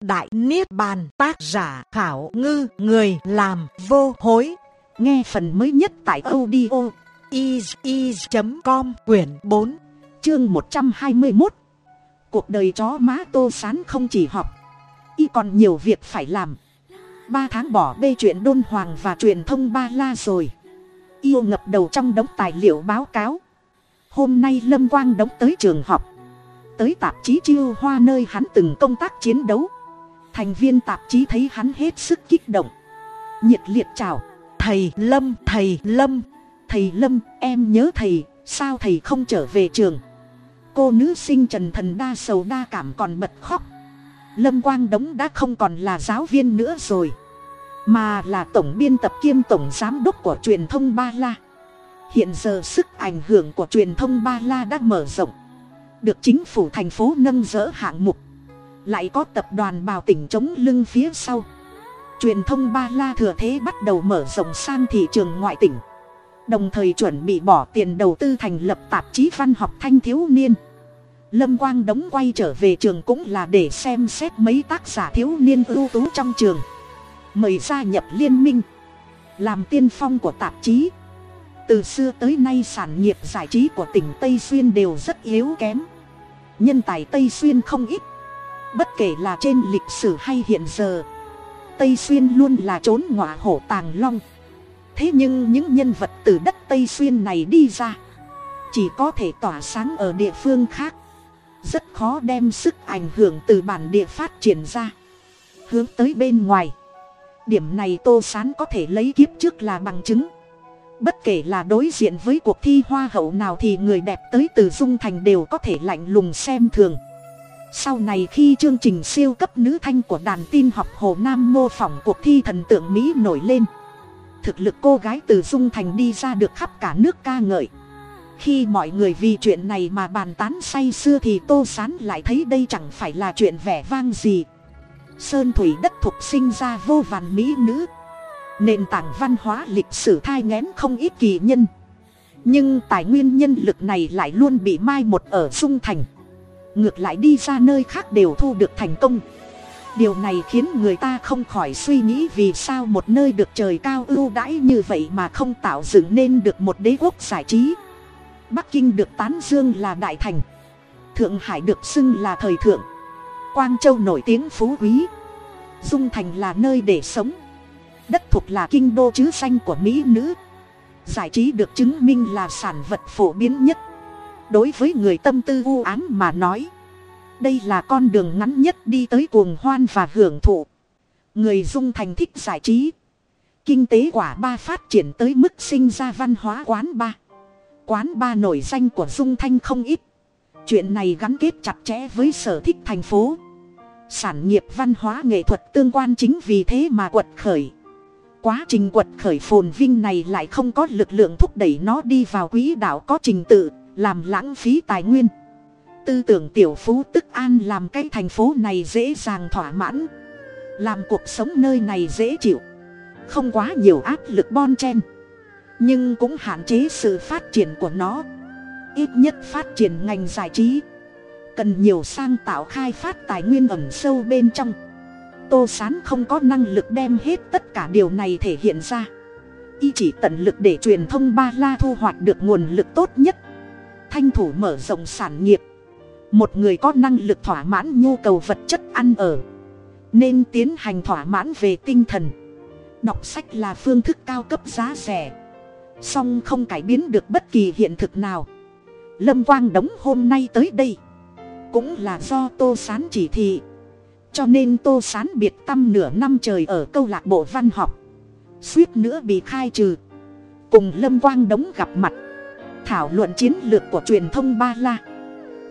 Đại Niết Bàn tác giả khảo ngư người làm vô hối. Nghe phần mới nhất tại audio is.com quyển 4 chương 121. Cuộc đời chó má tô sán không chỉ học, y còn nhiều việc phải làm. Ba tháng bỏ bê chuyện đôn hoàng và truyền thông ba la rồi. Yêu ngập đầu trong đống tài liệu báo cáo. Hôm nay Lâm Quang đóng tới trường học. Tới tạp chí chiêu hoa nơi hắn từng công tác chiến đấu thành viên tạp chí thấy hắn hết sức kích động. Nhiệt liệt chào, thầy lâm thầy lâm thầy lâm, em nhớ thầy, sao thầy không trở về trường? Cô nữ sinh trần thần đa sầu đa cảm còn bật khóc. Lâm quang đống đã không còn là giáo viên nữa rồi, mà là tổng biên tập kiêm tổng giám đốc của truyền thông ba la. Hiện giờ sức ảnh hưởng của truyền thông ba la đã mở rộng, được chính phủ thành phố nâng dỡ hạng mục lại có tập đoàn bào tỉnh chống lưng phía sau. Truyền thông ba la thừa thế bắt đầu mở rộng sang thị trường ngoại tỉnh. Đồng thời chuẩn bị bỏ tiền đầu tư thành lập tạp chí văn học thanh thiếu niên. Lâm quang đống quay trở về trường cũng là để xem xét mấy tác giả thiếu niên ưu tú trong trường. Mời gia nhập liên minh. Làm tiên phong của tạp chí. Từ xưa tới nay sản nghiệp giải trí của tỉnh tây xuyên đều rất yếu kém. Nhân tài tây xuyên không ít bất kể là trên lịch sử hay hiện giờ, tây xuyên luôn là trốn ngọa hổ tàng long. Thế nhưng những nhân vật từ đất tây xuyên này đi ra, chỉ có thể tỏa sáng ở địa phương khác. Rất khó đem sức ảnh hưởng từ bản địa phát triển ra. Hướng tới bên ngoài, điểm này tô sán có thể lấy kiếp trước là bằng chứng. Bất kể là đối diện với cuộc thi hoa hậu nào thì người đẹp tới từ dung thành đều có thể lạnh lùng xem thường sau này khi chương trình siêu cấp nữ thanh của đàn tin học hồ nam mô phỏng cuộc thi thần tượng mỹ nổi lên. Thực lực cô gái từ dung thành đi ra được khắp cả nước ca ngợi. Khi mọi người vì chuyện này mà bàn tán say sưa thì tô sán lại thấy đây chẳng phải là chuyện vẻ vang gì. Sơn thủy đất thục sinh ra vô vàn mỹ nữ. Nền tảng văn hóa lịch sử thai ngén không ít kỳ nhân. Nhưng tài nguyên nhân lực này lại luôn bị mai một ở dung thành ngược lại đi ra nơi khác đều thu được thành công. Điều này khiến người ta không khỏi suy nghĩ vì sao một nơi được trời cao ưu đãi như vậy mà không tạo dựng nên được một đế quốc giải trí. Bắc kinh được tán dương là đại thành, thượng hải được xưng là thời thượng, quang châu nổi tiếng phú quý, dung thành là nơi để sống, đất thuộc là kinh đô chứ danh của mỹ nữ. Giải trí được chứng minh là sản vật phổ biến nhất đối với người tâm tư u ám mà nói, đây là con đường ngắn nhất đi tới cuồng hoan và hưởng thụ. Người dung thành thích giải trí. Kinh tế quả ba phát triển tới mức sinh ra văn hóa quán ba. Quán ba nổi danh của dung thanh không ít. Chuyện này gắn kết chặt chẽ với sở thích thành phố. Sản nghiệp văn hóa nghệ thuật tương quan chính vì thế mà quật khởi. Quá trình quật khởi phồn vinh này lại không có lực lượng thúc đẩy nó đi vào quỹ đạo có trình tự làm lãng phí tài nguyên. Tư tưởng tiểu phú tức an làm cái thành phố này dễ dàng thỏa mãn. Làm cuộc sống nơi này dễ chịu. Không quá nhiều áp lực bon chen. Nhưng cũng hạn chế sự phát triển của nó. Ít nhất phát triển ngành giải trí. Cần nhiều sang tạo khai phát tài nguyên ẩm sâu bên trong. Tô sán không có năng lực đem hết tất cả điều này thể hiện ra. Y chỉ tận lực để truyền thông ba la thu hoạch được nguồn lực tốt nhất thanh thủ mở rộng sản nghiệp. Một người có năng lực thỏa mãn nhu cầu vật chất ăn ở. Nên tiến hành thỏa mãn về tinh thần. Đọc sách là phương thức cao cấp giá rẻ. Song không cải biến được bất kỳ hiện thực nào. Lâm quang đống hôm nay tới đây. Cũng là do tô sán chỉ thị. Cho nên tô sán biệt tâm nửa năm trời ở câu lạc bộ văn học. Suýt nữa bị khai trừ. Cùng lâm quang đống gặp mặt thảo luận chiến lược của truyền thông ba la.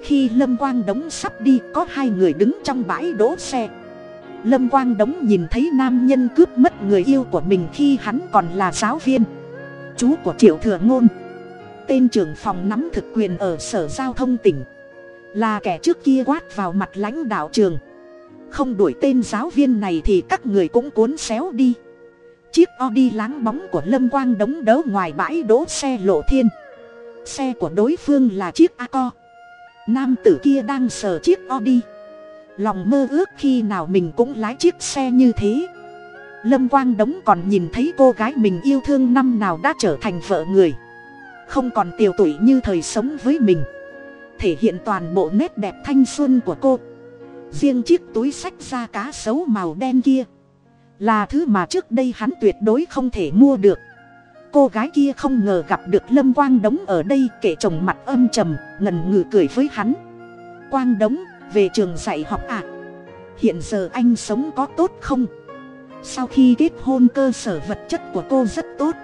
Khi lâm quang đống sắp đi, có hai người đứng trong bãi đỗ xe. Lâm quang đống nhìn thấy nam nhân cướp mất người yêu của mình khi hắn còn là giáo viên. Chú của triệu thừa ngôn. Tên trưởng phòng nắm thực quyền ở sở giao thông tỉnh. Là kẻ trước kia quát vào mặt lãnh đạo trường. Không đuổi tên giáo viên này thì các người cũng cuốn xéo đi. Chiếc o đi láng bóng của lâm quang đống đấu ngoài bãi đỗ xe lộ thiên xe của đối phương là chiếc a co nam tử kia đang sờ chiếc Audi. lòng mơ ước khi nào mình cũng lái chiếc xe như thế. Lâm quang đống còn nhìn thấy cô gái mình yêu thương năm nào đã trở thành vợ người. Không còn tiều tụy như thời sống với mình. Thể hiện toàn bộ nét đẹp thanh xuân của cô. Riêng chiếc túi sách da cá sấu màu đen kia là thứ mà trước đây hắn tuyệt đối không thể mua được cô gái kia không ngờ gặp được lâm quang đống ở đây, kể chồng mặt âm trầm ngần ngừ cười với hắn. Quang đống, về trường dạy học ạ à? hiện giờ anh sống có tốt không? Sau khi kết hôn cơ sở vật chất của cô rất tốt.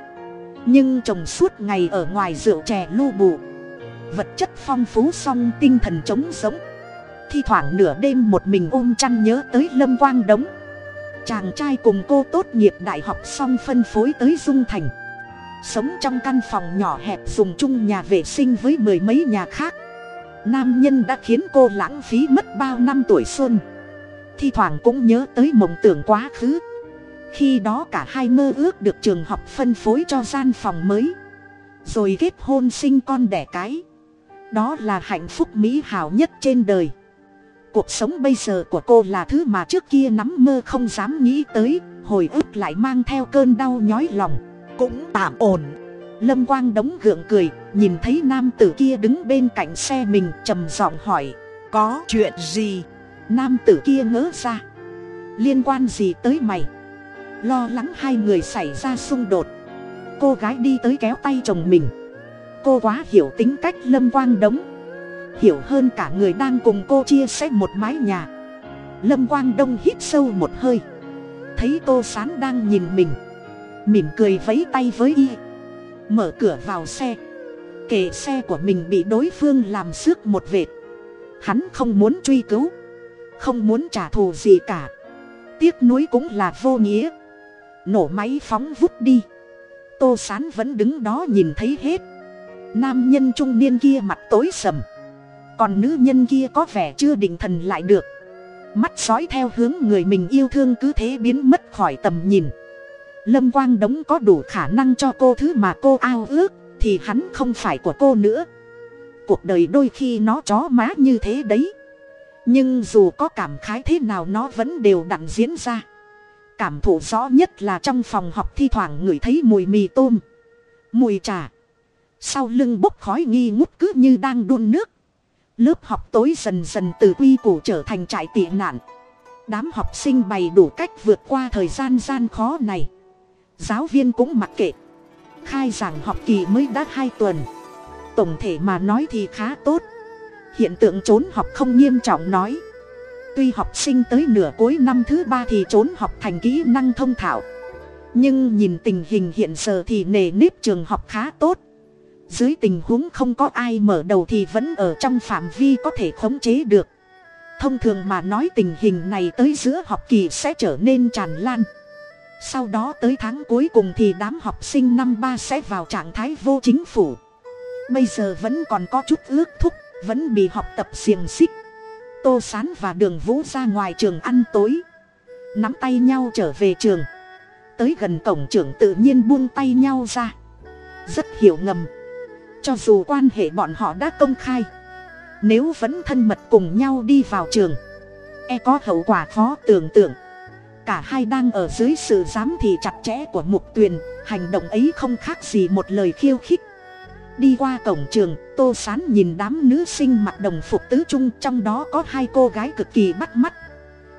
Nhưng chồng suốt ngày ở ngoài rượu chè lu bù. Vật chất phong phú song tinh thần trống sống thi thoảng nửa đêm một mình ôm chăn nhớ tới lâm quang đống. Chàng trai cùng cô tốt nghiệp đại học xong phân phối tới dung thành sống trong căn phòng nhỏ hẹp dùng chung nhà vệ sinh với mười mấy nhà khác. Nam nhân đã khiến cô lãng phí mất bao năm tuổi xuân. Thi thoảng cũng nhớ tới mộng tưởng quá khứ. Khi đó cả hai mơ ước được trường học phân phối cho gian phòng mới. Rồi kết hôn sinh con đẻ cái. Đó là hạnh phúc mỹ hảo nhất trên đời. Cuộc sống bây giờ của cô là thứ mà trước kia nắm mơ không dám nghĩ tới, hồi ức lại mang theo cơn đau nhói lòng cũng tạm ổn. Lâm quang đóng gượng cười, nhìn thấy nam tử kia đứng bên cạnh xe mình, trầm giọng hỏi, có chuyện gì? Nam tử kia ngỡ ra, liên quan gì tới mày? Lo lắng hai người xảy ra xung đột. Cô gái đi tới kéo tay chồng mình. Cô quá hiểu tính cách lâm quang đống. Hiểu hơn cả người đang cùng cô chia sẻ một mái nhà. Lâm quang đông hít sâu một hơi. Thấy tô sán đang nhìn mình mỉm cười vẫy tay với y. Mở cửa vào xe. Kệ xe của mình bị đối phương làm xước một vệt. Hắn không muốn truy cứu. Không muốn trả thù gì cả. Tiếc nuối cũng là vô nghĩa. Nổ máy phóng vút đi. Tô sán vẫn đứng đó nhìn thấy hết. Nam nhân trung niên kia mặt tối sầm. Còn nữ nhân kia có vẻ chưa định thần lại được. Mắt dõi theo hướng người mình yêu thương cứ thế biến mất khỏi tầm nhìn lâm quang đống có đủ khả năng cho cô thứ mà cô ao ước, thì hắn không phải của cô nữa. Cuộc đời đôi khi nó chó má như thế đấy. Nhưng dù có cảm khái thế nào nó vẫn đều đặn diễn ra. Cảm thụ rõ nhất là trong phòng học thi thoảng ngửi thấy mùi mì tôm, mùi trà. Sau lưng bốc khói nghi ngút cứ như đang đun nước. Lớp học tối dần dần từ quy củ trở thành trại tị nạn. Đám học sinh bày đủ cách vượt qua thời gian gian khó này giáo viên cũng mặc kệ. Khai giảng học kỳ mới đã hai tuần. Tổng thể mà nói thì khá tốt. Hiện tượng trốn học không nghiêm trọng nói. Tuy học sinh tới nửa cuối năm thứ ba thì trốn học thành kỹ năng thông thạo. Nhưng nhìn tình hình hiện giờ thì nề nếp trường học khá tốt. Dưới tình huống không có ai mở đầu thì vẫn ở trong phạm vi có thể khống chế được. Thông thường mà nói tình hình này tới giữa học kỳ sẽ trở nên tràn lan sau đó tới tháng cuối cùng thì đám học sinh năm ba sẽ vào trạng thái vô chính phủ. Bây giờ vẫn còn có chút ước thúc, vẫn bị học tập xiềng xích. Tô sán và đường vũ ra ngoài trường ăn tối. Nắm tay nhau trở về trường. Tới gần cổng trưởng tự nhiên buông tay nhau ra. Rất hiểu ngầm. Cho dù quan hệ bọn họ đã công khai, nếu vẫn thân mật cùng nhau đi vào trường e có hậu quả khó tưởng tượng cả hai đang ở dưới sự giám thị chặt chẽ của mục tuyền, hành động ấy không khác gì một lời khiêu khích. Đi qua cổng trường, tô sán nhìn đám nữ sinh mặc đồng phục tứ trung, trong đó có hai cô gái cực kỳ bắt mắt.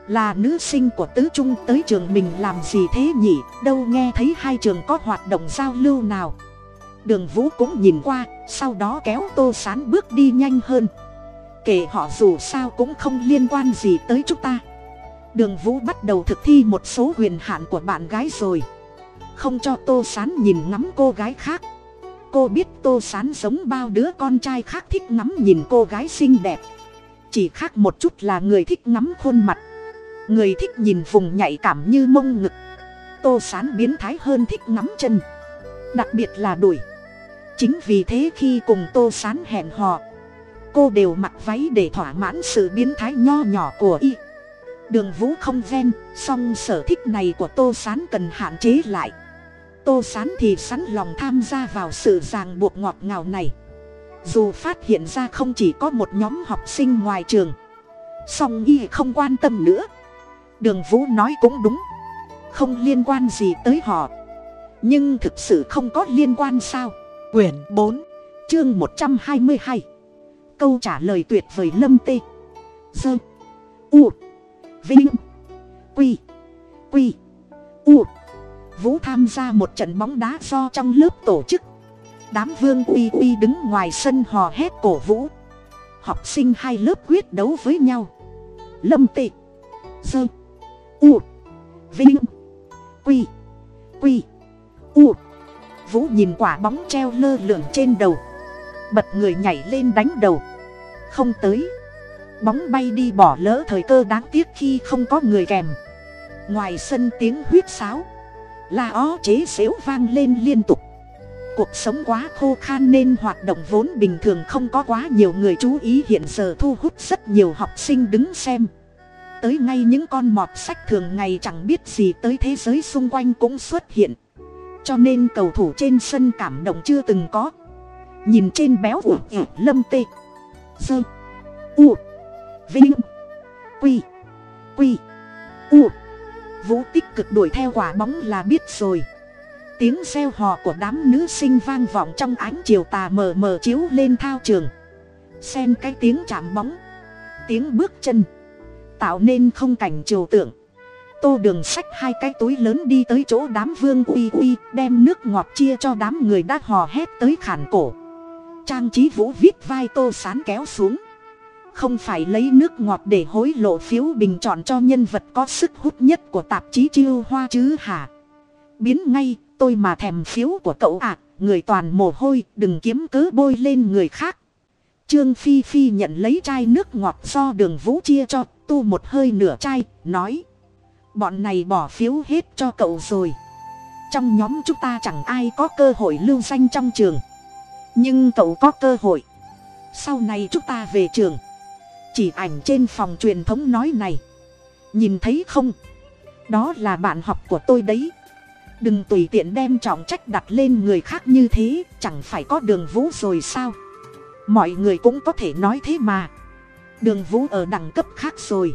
Là nữ sinh của tứ trung, tới trường mình làm gì thế nhỉ? Đâu nghe thấy hai trường có hoạt động giao lưu nào? Đường vũ cũng nhìn qua, sau đó kéo tô sán bước đi nhanh hơn. Kể họ dù sao cũng không liên quan gì tới chúng ta đường vũ bắt đầu thực thi một số quyền hạn của bạn gái rồi. Không cho tô sán nhìn ngắm cô gái khác. Cô biết tô sán giống bao đứa con trai khác thích ngắm nhìn cô gái xinh đẹp. Chỉ khác một chút là người thích ngắm khuôn mặt. Người thích nhìn vùng nhạy cảm như mông ngực. Tô sán biến thái hơn thích ngắm chân. Đặc biệt là đùi. Chính vì thế khi cùng tô sán hẹn hò, cô đều mặc váy để thỏa mãn sự biến thái nho nhỏ của y đường vũ không ven, song sở thích này của tô sán cần hạn chế lại. Tô sán thì sẵn lòng tham gia vào sự ràng buộc ngọt ngào này. Dù phát hiện ra không chỉ có một nhóm học sinh ngoài trường, song y không quan tâm nữa. Đường vũ nói cũng đúng, không liên quan gì tới họ. Nhưng thực sự không có liên quan sao? Quyển bốn, chương một trăm hai mươi hai. Câu trả lời tuyệt vời lâm tê. Dơ u vinh. Quy. Quy. U. Vũ tham gia một trận bóng đá do trong lớp tổ chức. Đám vương uy uy đứng ngoài sân hò hét cổ vũ. Học sinh hai lớp quyết đấu với nhau. Lâm tị. Dơ. U. Vinh. Quy. Quy. U. Vũ nhìn quả bóng treo lơ lửng trên đầu. Bật người nhảy lên đánh đầu. Không tới bóng bay đi bỏ lỡ thời cơ đáng tiếc khi không có người kèm. Ngoài sân tiếng huýt sáo, la ó chế xếu vang lên liên tục. Cuộc sống quá khô khan nên hoạt động vốn bình thường không có quá nhiều người chú ý hiện giờ thu hút rất nhiều học sinh đứng xem. Tới ngay những con mọt sách thường ngày chẳng biết gì tới thế giới xung quanh cũng xuất hiện. Cho nên cầu thủ trên sân cảm động chưa từng có. Nhìn trên béo ủ ủ lâm tê. Dơ u vinh. Quy. Quy. U. Vũ tích cực đuổi theo quả bóng là biết rồi. Tiếng reo hò của đám nữ sinh vang vọng trong ánh chiều tà mờ mờ chiếu lên thao trường. Xen cái tiếng chạm bóng. Tiếng bước chân. Tạo nên không cảnh trừu tượng. Tô đường xách hai cái túi lớn đi tới chỗ đám vương uy uy, đem nước ngọt chia cho đám người đã hò hét tới khản cổ. Trang trí vũ viết vai tô sán kéo xuống không phải lấy nước ngọt để hối lộ phiếu bình chọn cho nhân vật có sức hút nhất của tạp chí chiêu hoa chứ hả? Biến ngay, tôi mà thèm phiếu của cậu à người toàn mồ hôi, đừng kiếm cớ bôi lên người khác. Trương phi phi nhận lấy chai nước ngọt do đường vũ chia cho, tu một hơi nửa chai, nói. Bọn này bỏ phiếu hết cho cậu rồi. Trong nhóm chúng ta chẳng ai có cơ hội lưu danh trong trường. Nhưng cậu có cơ hội. Sau này chúng ta về trường chỉ ảnh trên phòng truyền thống nói này. Nhìn thấy không? Đó là bạn học của tôi đấy. Đừng tùy tiện đem trọng trách đặt lên người khác như thế, chẳng phải có đường vũ rồi sao? Mọi người cũng có thể nói thế mà. Đường vũ ở đẳng cấp khác rồi.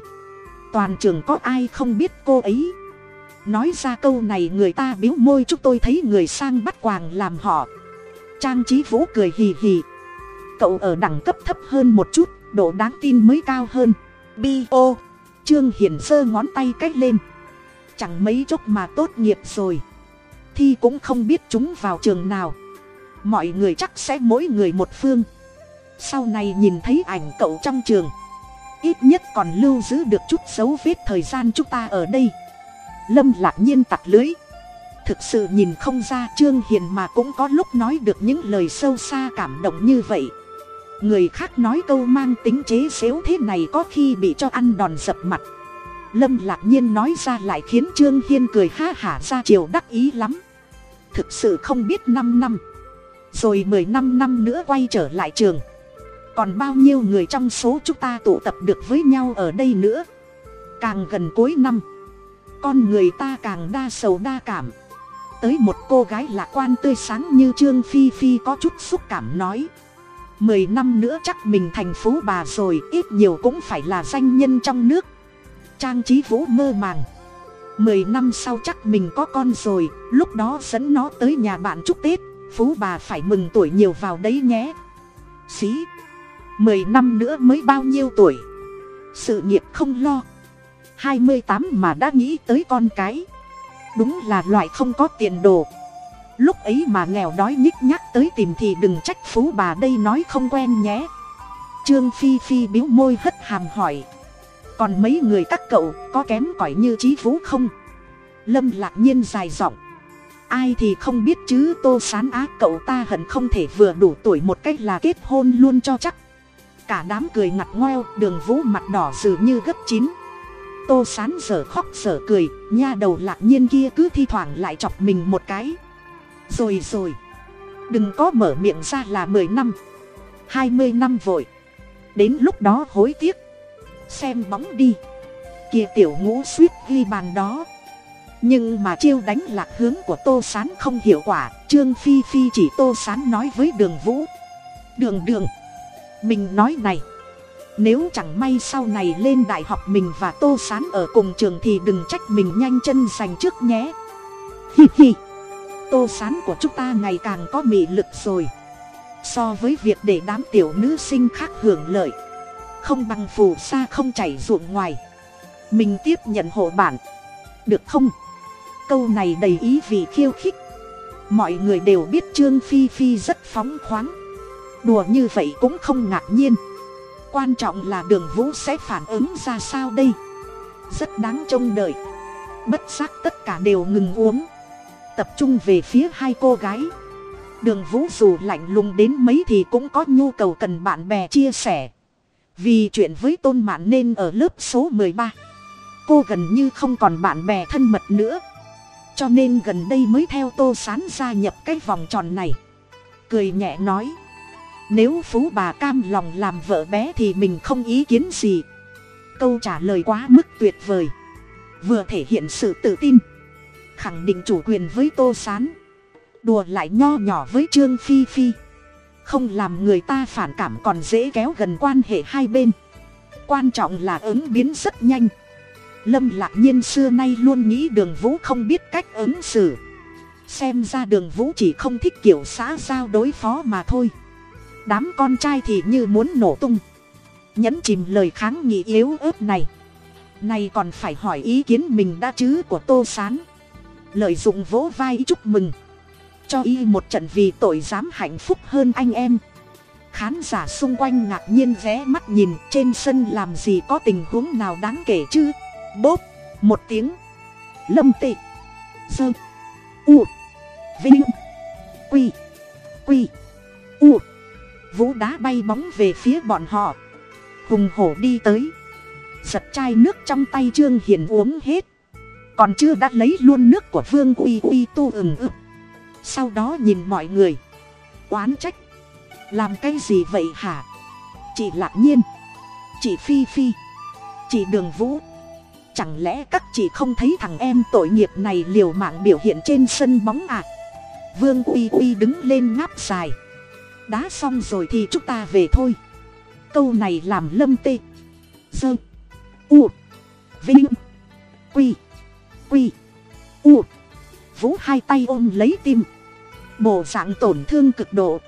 Toàn trường có ai không biết cô ấy? Nói ra câu này người ta biếu môi chúc tôi thấy người sang bắt quàng làm họ. Trang trí vũ cười hì hì. Cậu ở đẳng cấp thấp hơn một chút độ đáng tin mới cao hơn. Bi ô trương hiển giơ ngón tay cách lên. Chẳng mấy chốc mà tốt nghiệp rồi. Thi cũng không biết chúng vào trường nào. Mọi người chắc sẽ mỗi người một phương. Sau này nhìn thấy ảnh cậu trong trường, ít nhất còn lưu giữ được chút dấu vết thời gian chúng ta ở đây. Lâm lạc nhiên tặc lưới. Thực sự nhìn không ra trương hiền mà cũng có lúc nói được những lời sâu xa cảm động như vậy người khác nói câu mang tính chế xếu thế này có khi bị cho ăn đòn dập mặt. Lâm lạc nhiên nói ra lại khiến trương hiên cười ha hả ra chiều đắc ý lắm. Thực sự không biết năm năm. Rồi mười năm năm nữa quay trở lại trường. Còn bao nhiêu người trong số chúng ta tụ tập được với nhau ở đây nữa? Càng gần cuối năm, con người ta càng đa sầu đa cảm. Tới một cô gái lạc quan tươi sáng như trương phi phi có chút xúc cảm nói mười năm nữa chắc mình thành phú bà rồi, ít nhiều cũng phải là danh nhân trong nước. Trang trí vũ mơ màng. Mười năm sau chắc mình có con rồi, lúc đó dẫn nó tới nhà bạn chúc tết. Phú bà phải mừng tuổi nhiều vào đấy nhé. Xí. Mười năm nữa mới bao nhiêu tuổi? Sự nghiệp không lo. Hai mươi tám mà đã nghĩ tới con cái. Đúng là loại không có tiền đồ lúc ấy mà nghèo đói nhích nhắc tới tìm thì đừng trách phú bà đây nói không quen nhé. Trương phi phi biếu môi hất hàm hỏi. Còn mấy người các cậu có kém cỏi như trí phú không? Lâm lạc nhiên dài giọng. Ai thì không biết chứ, tô sán á, cậu ta hận không thể vừa đủ tuổi một cách là kết hôn luôn cho chắc. Cả đám cười ngặt ngoeo, đường vũ mặt đỏ dừ như gấp chín. Tô sán giờ khóc giờ cười, nha đầu lạc nhiên kia cứ thi thoảng lại chọc mình một cái rồi rồi. Đừng có mở miệng ra là mười năm. Hai mươi năm vội. Đến lúc đó hối tiếc. Xem bóng đi. Kia tiểu ngũ suýt ghi bàn đó. Nhưng mà chiêu đánh lạc hướng của tô s á n không hiệu quả. Trương phi phi chỉ tô s á n nói với đường vũ. Đường đường. Mình nói này. Nếu chẳng may sau này lên đại học mình và tô sán ở cùng trường thì đừng trách mình nhanh chân giành trước nhé. Hi hi tô sán của chúng ta ngày càng có mị lực rồi. So với việc để đám tiểu nữ sinh khác hưởng lợi, không bằng phù sa không chảy ruộng ngoài. Mình tiếp nhận hộ bản. Được không? Câu này đầy ý vì khiêu khích. Mọi người đều biết trương phi phi rất phóng khoáng. Đùa như vậy cũng không ngạc nhiên. Quan trọng là đường vũ sẽ phản ứng ra sao đây? Rất đáng trông đợi. Bất giác tất cả đều ngừng uống tập trung về phía hai cô gái. Đường vũ dù lạnh lùng đến mấy thì cũng có nhu cầu cần bạn bè chia sẻ. Vì chuyện với tôn mạn nên ở lớp số mười ba, cô gần như không còn bạn bè thân mật nữa. Cho nên gần đây mới theo tô sán gia nhập cái vòng tròn này. Cười nhẹ nói, nếu phú bà cam lòng làm vợ bé thì mình không ý kiến gì. Câu trả lời quá mức tuyệt vời, vừa thể hiện sự tự tin khẳng định chủ quyền với tô s á n đùa lại nho nhỏ với trương phi phi. Không làm người ta phản cảm còn dễ kéo gần quan hệ hai bên. Quan trọng là ứng biến rất nhanh. Lâm lạc nhiên xưa nay luôn nghĩ đường vũ không biết cách ứng xử. Xem ra đường vũ chỉ không thích kiểu xã giao đối phó mà thôi. Đám con trai thì như muốn nổ tung. Nhẫn chìm lời kháng nghị yếu ớt này. Nay còn phải hỏi ý kiến mình đã chứ của tô s á n lợi dụng vỗ vai chúc mừng. Cho y một trận vì tội dám hạnh phúc hơn anh em. Khán giả xung quanh ngạc nhiên ghé mắt nhìn trên sân làm gì có tình huống nào đáng kể chứ? Bốp, một tiếng. Lâm tị. Dơ. U. Vinh. Quy. Quy. U. Vũ đá bay bóng về phía bọn họ. Hùng hổ đi tới. Giật chai nước trong tay trương hiền uống hết còn chưa đã lấy luôn nước của vương uy uy tu ừng ực. Sau đó nhìn mọi người. Oán trách. Làm cái gì vậy hả? Chị lạc nhiên. Chị phi phi. Chị đường vũ. Chẳng lẽ các chị không thấy thằng em tội nghiệp này liều mạng biểu hiện trên sân bóng à? Vương uy uy đứng lên ngáp dài. Đá xong rồi thì chúng ta về thôi. Câu này làm lâm tê. Dơ. Hai tay ôm lấy tim. Bộ dạng tổn thương cực độ.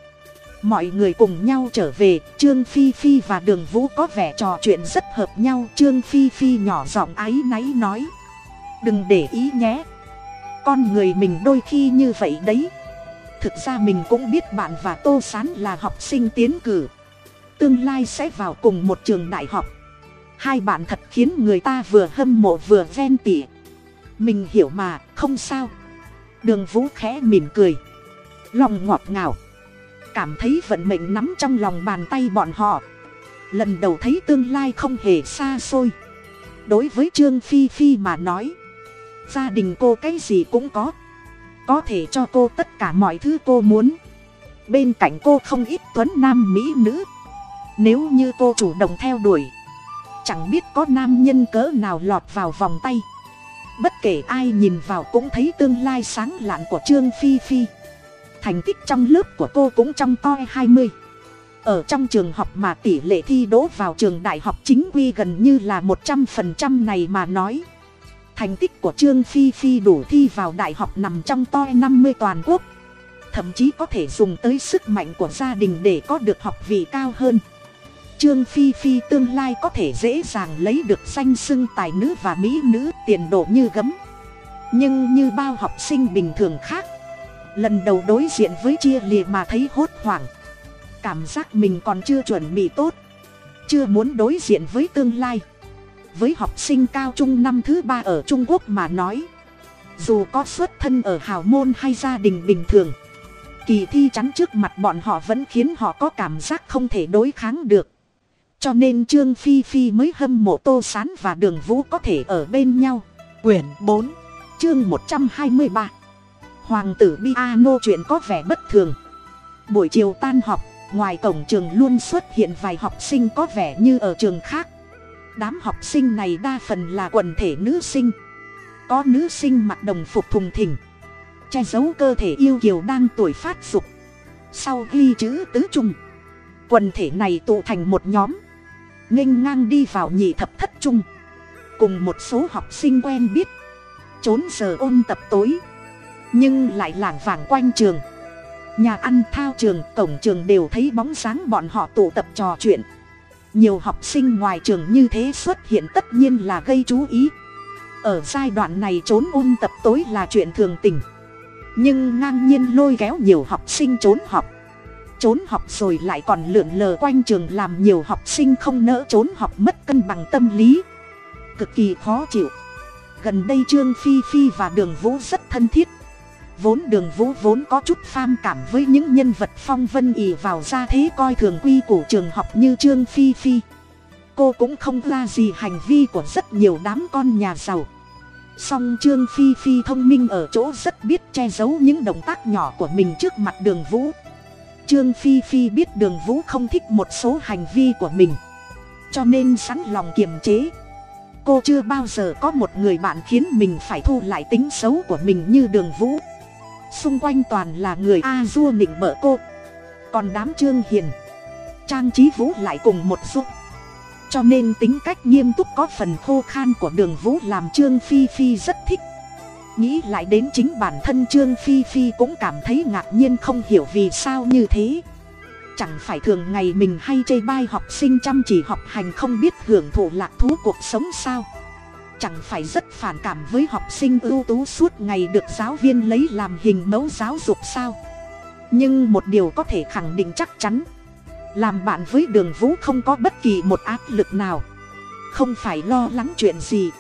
Mọi người cùng nhau trở về, trương phi phi và đường vũ có vẻ trò chuyện rất hợp nhau. Trương phi phi nhỏ giọng áy náy nói, đừng để ý nhé. Con người mình đôi khi như vậy đấy. Thực ra mình cũng biết bạn và tô s á n là học sinh tiến cử. Tương lai sẽ vào cùng một trường đại học. Hai bạn thật khiến người ta vừa hâm mộ vừa ghen tỉa. Mình hiểu mà, không sao đường vũ khẽ mỉm cười. Lòng ngọt ngào. Cảm thấy vận mệnh nắm trong lòng bàn tay bọn họ. Lần đầu thấy tương lai không hề xa xôi. Đối với trương phi phi mà nói, gia đình cô cái gì cũng có. Có thể cho cô tất cả mọi thứ cô muốn. Bên cạnh cô không ít tuấn nam mỹ nữ. Nếu như cô chủ động theo đuổi, chẳng biết có nam nhân cỡ nào lọt vào vòng tay bất kể ai nhìn vào cũng thấy tương lai sáng lạn của trương phi phi. Thành tích trong lớp của cô cũng trong coi hai mươi. Ở trong trường học mà tỷ lệ thi đỗ vào trường đại học chính quy gần như là một trăm phần trăm này mà nói. Thành tích của trương phi phi đủ thi vào đại học nằm trong toi năm mươi toàn quốc. Thậm chí có thể dùng tới sức mạnh của gia đình để có được học vị cao hơn trương phi phi tương lai có thể dễ dàng lấy được danh xưng tài nữ và mỹ nữ tiền độ như gấm. Nhưng như bao học sinh bình thường khác, lần đầu đối diện với chia lìa mà thấy hốt hoảng, cảm giác mình còn chưa chuẩn bị tốt, chưa muốn đối diện với tương lai. Với học sinh cao trung năm thứ ba ở trung quốc mà nói, dù có xuất thân ở hào môn hay gia đình bình thường, kỳ thi chắn trước mặt bọn họ vẫn khiến họ có cảm giác không thể đối kháng được cho nên trương phi phi mới hâm mộ tô s á n và đường vũ có thể ở bên nhau. Quyển bốn, chương một trăm hai mươi ba. Hoàng tử piano chuyện có vẻ bất thường. Buổi chiều tan học, ngoài cổng trường luôn xuất hiện vài học sinh có vẻ như ở trường khác. Đám học sinh này đa phần là quần thể nữ sinh. Có nữ sinh mặc đồng phục thùng thình, che giấu cơ thể yêu kiều đang tuổi phát dục. Sau ghi chữ tứ trung, quần thể này tụ thành một nhóm nghênh ngang đi vào nhị thập thất trung. Cùng một số học sinh quen biết. Trốn giờ ôn tập tối. Nhưng lại lảng vảng quanh trường. Nhà ăn, thao trường, cổng trường đều thấy bóng dáng bọn họ tụ tập trò chuyện. Nhiều học sinh ngoài trường như thế xuất hiện tất nhiên là gây chú ý. Ở giai đoạn này trốn ôn tập tối là chuyện thường tình. Nhưng ngang nhiên lôi kéo nhiều học sinh trốn học trốn học rồi lại còn lượn lờ quanh trường làm nhiều học sinh không nỡ trốn học mất cân bằng tâm lý. Cực kỳ khó chịu. Gần đây trương phi phi và đường vũ rất thân thiết. Vốn đường vũ vốn có chút pham cảm với những nhân vật phong vân ì vào ra thế coi thường quy của trường học như trương phi phi. Cô cũng không ra gì hành vi của rất nhiều đám con nhà giàu. Song trương phi phi thông minh ở chỗ rất biết che giấu những động tác nhỏ của mình trước mặt đường vũ trương phi phi biết đường vũ không thích một số hành vi của mình. Cho nên sẵn lòng kiềm chế. Cô chưa bao giờ có một người bạn khiến mình phải thu lại tính xấu của mình như đường vũ. Xung quanh toàn là người a dua nịnh bợ cô. Còn đám trương hiền, trang trí vũ lại cùng một giúp cho nên tính cách nghiêm túc có phần khô khan của đường vũ làm trương phi phi rất thích nghĩ lại đến chính bản thân trương phi phi cũng cảm thấy ngạc nhiên không hiểu vì sao như thế. Chẳng phải thường ngày mình hay chê bai học sinh chăm chỉ học hành không biết hưởng thụ lạc thú cuộc sống sao? Chẳng phải rất phản cảm với học sinh ưu tú suốt ngày được giáo viên lấy làm hình mẫu giáo dục sao? Nhưng một điều có thể khẳng định chắc chắn, làm bạn với đường vũ không có bất kỳ một áp lực nào. Không phải lo lắng chuyện gì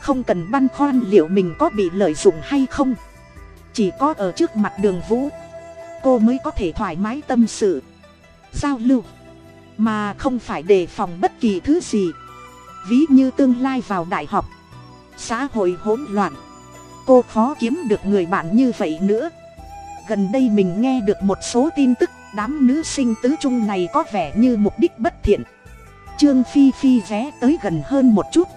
không cần băn khoăn liệu mình có bị lợi dụng hay không. Chỉ có ở trước mặt đường vũ, cô mới có thể thoải mái tâm sự, giao lưu. Mà không phải đề phòng bất kỳ thứ gì. Ví như tương lai vào đại học, xã hội hỗn loạn, cô khó kiếm được người bạn như vậy nữa. Gần đây mình nghe được một số tin tức, đám nữ sinh tứ trung này có vẻ như mục đích bất thiện. Trương phi phi ghé tới gần hơn một chút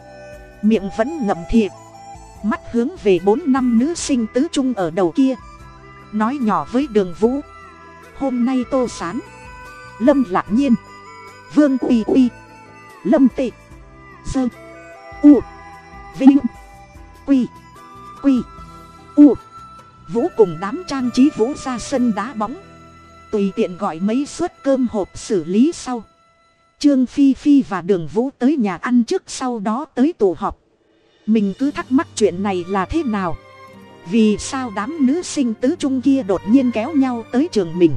miệng vẫn ngậm thiệt mắt hướng về bốn năm nữ sinh tứ trung ở đầu kia. Nói nhỏ với đường vũ. Hôm nay tô sán. Lâm lạc nhiên. Vương uy uy. Lâm tị. Sơ. U. Vinh. Quy. Quy. U. Vũ cùng đám trang trí vũ ra sân đá bóng. Tùy tiện gọi mấy suất cơm hộp xử lý sau trương phi phi và đường vũ tới nhà ăn trước sau đó tới tổ họp. Mình cứ thắc mắc chuyện này là thế nào? Vì sao đám nữ sinh tứ trung kia đột nhiên kéo nhau tới trường mình?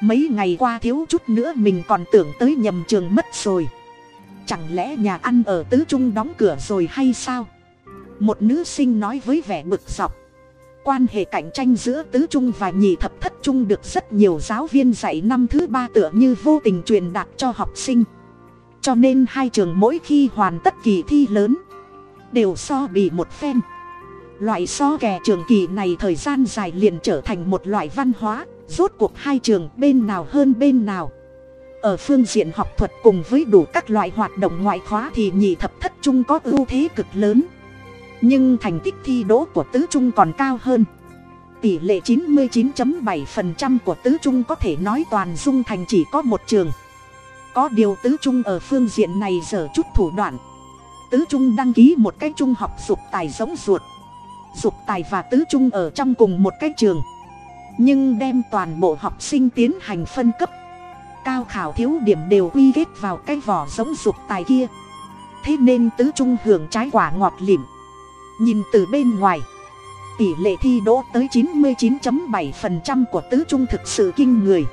Mấy ngày qua thiếu chút nữa mình còn tưởng tới nhầm trường mất rồi. Chẳng lẽ nhà ăn ở tứ trung đóng cửa rồi hay sao? Một nữ sinh nói với vẻ bực dọc quan hệ cạnh tranh giữa tứ trung và nhị thập thất trung được rất nhiều giáo viên dạy năm thứ ba tựa như vô tình truyền đạt cho học sinh. Cho nên hai trường mỗi khi hoàn tất kỳ thi lớn, đều so bì một phen. Loại so kè trường kỳ này thời gian dài liền trở thành một loại văn hóa, rốt cuộc hai trường bên nào hơn bên nào. Ở phương diện học thuật cùng với đủ các loại hoạt động ngoại khóa thì nhị thập thất trung có ưu thế cực lớn nhưng thành tích thi đỗ của tứ trung còn cao hơn. Tỷ lệ 99.7% của tứ trung có thể nói toàn dung thành chỉ có một trường. Có điều tứ trung ở phương diện này dở chút thủ đoạn. Tứ trung đăng ký một cái trung học dục tài giống ruột. Dục tài và tứ trung ở trong cùng một cái trường. Nhưng đem toàn bộ học sinh tiến hành phân cấp. Cao khảo thiếu điểm đều quy kết vào cái vỏ giống dục tài kia. Thế nên tứ trung hưởng trái quả ngọt lịm nhìn từ bên ngoài, tỷ lệ thi đỗ tới 99.7% của tứ trung thực sự kinh người.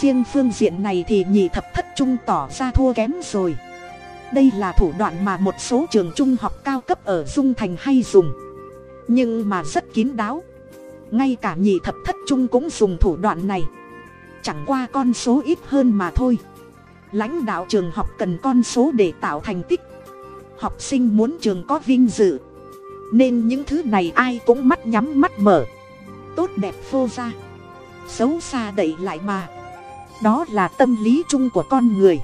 Riêng phương diện này thì nhị thập thất trung tỏ ra thua kém rồi. Đây là thủ đoạn mà một số trường trung học cao cấp ở dung thành hay dùng. Nhưng mà rất kín đáo. Ngay cả nhị thập thất trung cũng dùng thủ đoạn này. Chẳng qua con số ít hơn mà thôi. Lãnh đạo trường học cần con số để tạo thành tích. Học sinh muốn trường có vinh dự nên những thứ này ai cũng mắt nhắm mắt mở. Tốt đẹp phô ra xấu xa đẩy lại mà. Đó là tâm lý chung của con người.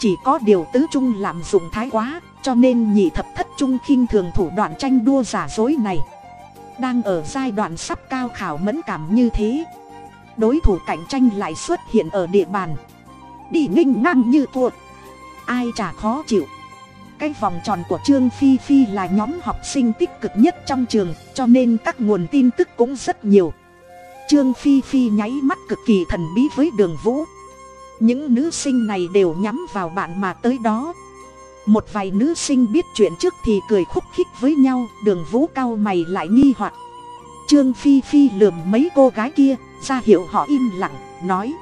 Chỉ có điều tứ trung lạm dụng thái quá, cho nên nhị thập thất trung khinh thường thủ đoạn tranh đua giả dối này. Đang ở giai đoạn sắp cao khảo mẫn cảm như thế. Đối thủ cạnh tranh lại xuất hiện ở địa bàn. Đi nghênh ngang như thuộc ai chả khó chịu cái vòng tròn của trương phi phi là nhóm học sinh tích cực nhất trong trường, cho nên các nguồn tin tức cũng rất nhiều. Trương phi phi nháy mắt cực kỳ thần bí với đường vũ. Những nữ sinh này đều nhắm vào bạn mà tới đó. Một vài nữ sinh biết chuyện trước thì cười khúc khích với nhau, đường vũ cao mày lại nghi hoặc. Trương phi phi lườm mấy cô gái kia, ra hiệu họ im lặng, nói,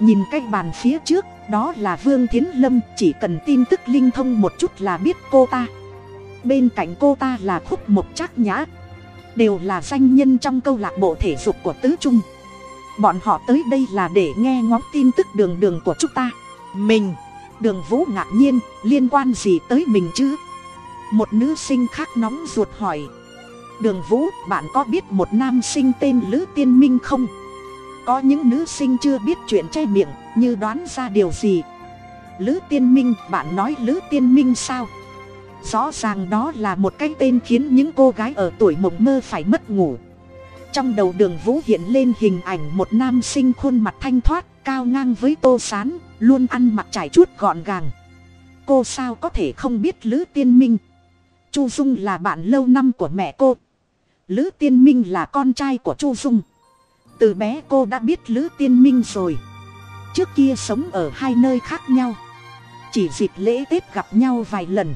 nhìn cái bàn phía trước đó là vương thiến lâm, chỉ cần tin tức linh thông một chút là biết cô ta. Bên cạnh cô ta là khúc mộc trác nhã. Đều là danh nhân trong câu lạc bộ thể dục của tứ trung. Bọn họ tới đây là để nghe ngóng tin tức đường đường của chúng ta. Mình, đường vũ ngạc nhiên, liên quan gì tới mình chứ? Một nữ sinh khác nóng ruột hỏi. Đường vũ, bạn có biết một nam sinh tên lữ tiên minh không? Có những nữ sinh chưa biết chuyện che miệng như đoán ra điều gì? Lữ tiên minh, bạn nói lữ tiên minh sao? Rõ ràng đó là một cái tên khiến những cô gái ở tuổi mộng mơ phải mất ngủ. Trong đầu đường vũ hiện lên hình ảnh một nam sinh khuôn mặt thanh thoát, cao ngang với tô sán, luôn ăn mặc trải chút gọn gàng. Cô sao có thể không biết lữ tiên minh? Chu dung là bạn lâu năm của mẹ cô. Lữ tiên minh là con trai của chu dung. Từ bé cô đã biết lữ tiên minh rồi trước kia sống ở hai nơi khác nhau. Chỉ dịp lễ tết gặp nhau vài lần.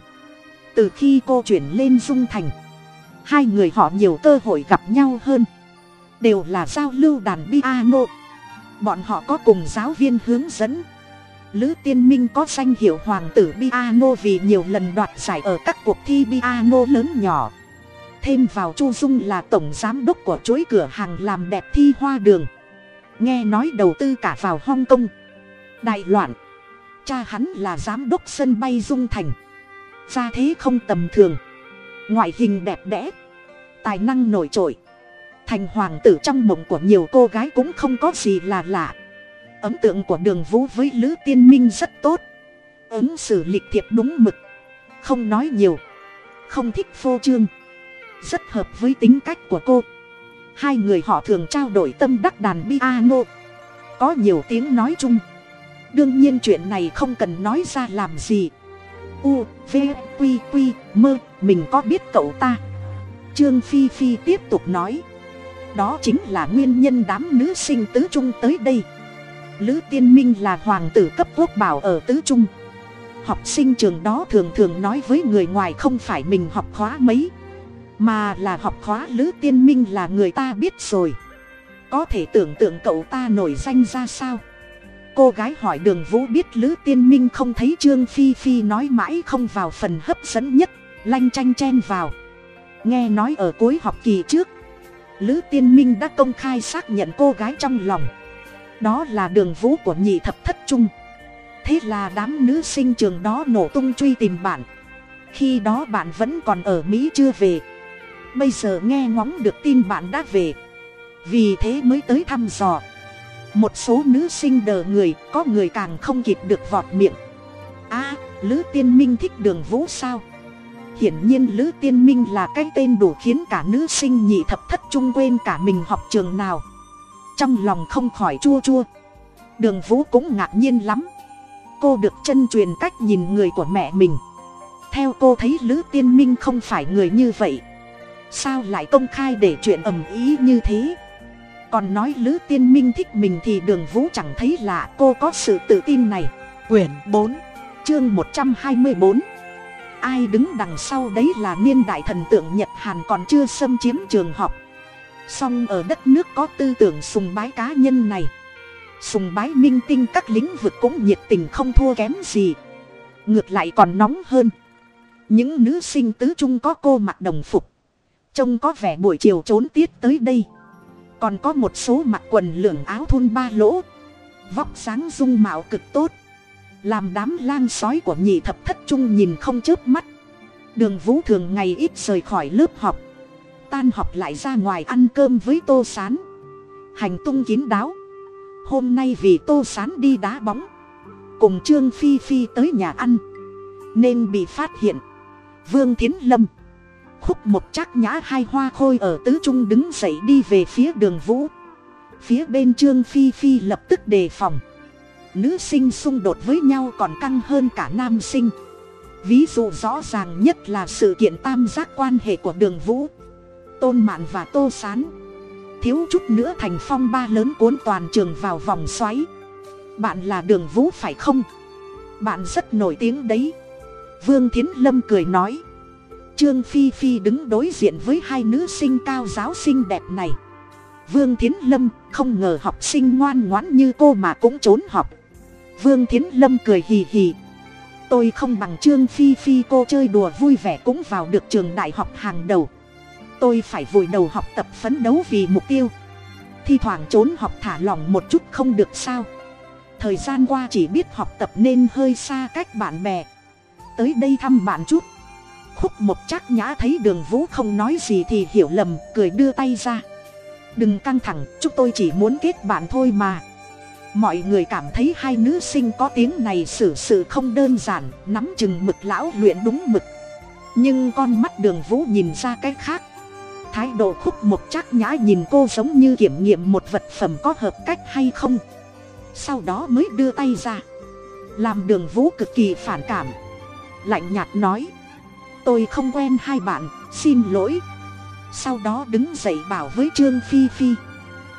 Từ khi cô chuyển lên dung thành, hai người họ nhiều cơ hội gặp nhau hơn. Đều là giao lưu đàn piano. Bọn họ có cùng giáo viên hướng dẫn. Lữ tiên minh có danh hiệu hoàng tử piano vì nhiều lần đoạt giải ở các cuộc thi piano lớn nhỏ. Thêm vào chu dung là tổng giám đốc của chuỗi cửa hàng làm đẹp thi hoa đường nghe nói đầu tư cả vào hong kong. Đại loạn. Cha hắn là giám đốc sân bay dung thành. Gia thế không tầm thường. Ngoại hình đẹp đẽ. Tài năng nổi trội. Thành hoàng tử trong mộng của nhiều cô gái cũng không có gì là lạ. Ấn tượng của đường vũ với lữ tiên minh rất tốt. Ứng xử lịch thiệp đúng mực. Không nói nhiều. Không thích phô trương. Rất hợp với tính cách của cô hai người họ thường trao đổi tâm đắc đàn piano. Có nhiều tiếng nói chung. Đương nhiên chuyện này không cần nói ra làm gì. U, v, q q mơ mình có biết cậu ta. Trương phi phi tiếp tục nói. Đó chính là nguyên nhân đám nữ sinh tứ trung tới đây. Lữ tiên minh là hoàng tử cấp quốc bảo ở tứ trung. Học sinh trường đó thường thường nói với người ngoài không phải mình học khóa mấy mà là học khóa lữ tiên minh là người ta biết rồi. Có thể tưởng tượng cậu ta nổi danh ra sao? Cô gái hỏi đường vũ biết lữ tiên minh không thấy trương phi phi nói mãi không vào phần hấp dẫn nhất, lanh tranh chen vào. Nghe nói ở cuối học kỳ trước, lữ tiên minh đã công khai xác nhận cô gái trong lòng. Đó là đường vũ của nhị thập thất trung. Thế là đám nữ sinh trường đó nổ tung truy tìm bạn. Khi đó bạn vẫn còn ở mỹ chưa về bây giờ nghe ngóng được tin bạn đã về. Vì thế mới tới thăm dò. Một số nữ sinh đờ người, có người càng không kịp được vọt miệng. A, lữ tiên minh thích đường vũ sao? Hiển nhiên lữ tiên minh là cái tên đủ khiến cả nữ sinh nhị thập thất trung quên cả mình học trường nào. Trong lòng không khỏi chua chua. Đường vũ cũng ngạc nhiên lắm. Cô được chân truyền cách nhìn người của mẹ mình. Theo cô thấy lữ tiên minh không phải người như vậy sao lại công khai để chuyện ầm ý như thế? Còn nói lữ tiên minh thích mình thì đường vũ chẳng thấy lạ, cô có sự tự tin này. Quyển bốn, chương một trăm hai mươi bốn. Ai đứng đằng sau đấy là niên đại thần tượng nhật hàn còn chưa xâm chiếm trường học. Song ở đất nước có tư tưởng sùng bái cá nhân này. Sùng bái minh tinh các lĩnh vực cũng nhiệt tình không thua kém gì. Ngược lại còn nóng hơn. Những nữ sinh tứ trung có cô mặc đồng phục trông có vẻ buổi chiều trốn tiết tới đây. Còn có một số mặc quần lửng áo thun ba lỗ. Vóc sáng dung mạo cực tốt. Làm đám lang sói của nhị thập thất trung nhìn không chớp mắt. Đường vũ thường ngày ít rời khỏi lớp học. Tan học lại ra ngoài ăn cơm với tô s á n hành tung kín đáo. Hôm nay vì tô s á n đi đá bóng. Cùng trương phi phi tới nhà ăn. Nên bị phát hiện. Vương tiến lâm khúc một chắc nhã hai hoa khôi ở tứ trung đứng dậy đi về phía đường vũ. Phía bên trương phi phi lập tức đề phòng. Nữ sinh xung đột với nhau còn căng hơn cả nam sinh. Ví dụ rõ ràng nhất là sự kiện tam giác quan hệ của đường vũ. Tôn mạn và tô s á n thiếu chút nữa thành phong ba lớn cuốn toàn trường vào vòng xoáy. Bạn là đường vũ phải không? Bạn rất nổi tiếng đấy. Vương thiến lâm cười nói trương phi phi đứng đối diện với hai nữ sinh cao giáo xinh đẹp này. Vương thiến lâm không ngờ học sinh ngoan ngoãn như cô mà cũng trốn học. Vương thiến lâm cười hì hì. Tôi không bằng trương phi phi, cô chơi đùa vui vẻ cũng vào được trường đại học hàng đầu. Tôi phải vùi đầu học tập phấn đấu vì mục tiêu. Thi thoảng trốn học thả lỏng một chút không được sao? Thời gian qua chỉ biết học tập nên hơi xa cách bạn bè. Tới đây thăm bạn chút khúc một Trác nhã thấy đường vũ không nói gì thì hiểu lầm, cười đưa tay ra. Đừng căng thẳng, chúng tôi chỉ muốn kết bạn thôi mà. Mọi người cảm thấy hai nữ sinh có tiếng này xử sự không đơn giản, nắm chừng mực lão luyện đúng mực. Nhưng con mắt đường vũ nhìn ra cái khác. Thái độ khúc một Trác nhã nhìn cô giống như kiểm nghiệm một vật phẩm có hợp cách hay không. Sau đó mới đưa tay ra. Làm đường vũ cực kỳ phản cảm. Lạnh nhạt nói tôi không quen hai bạn, xin lỗi. Sau đó đứng dậy bảo với trương phi phi,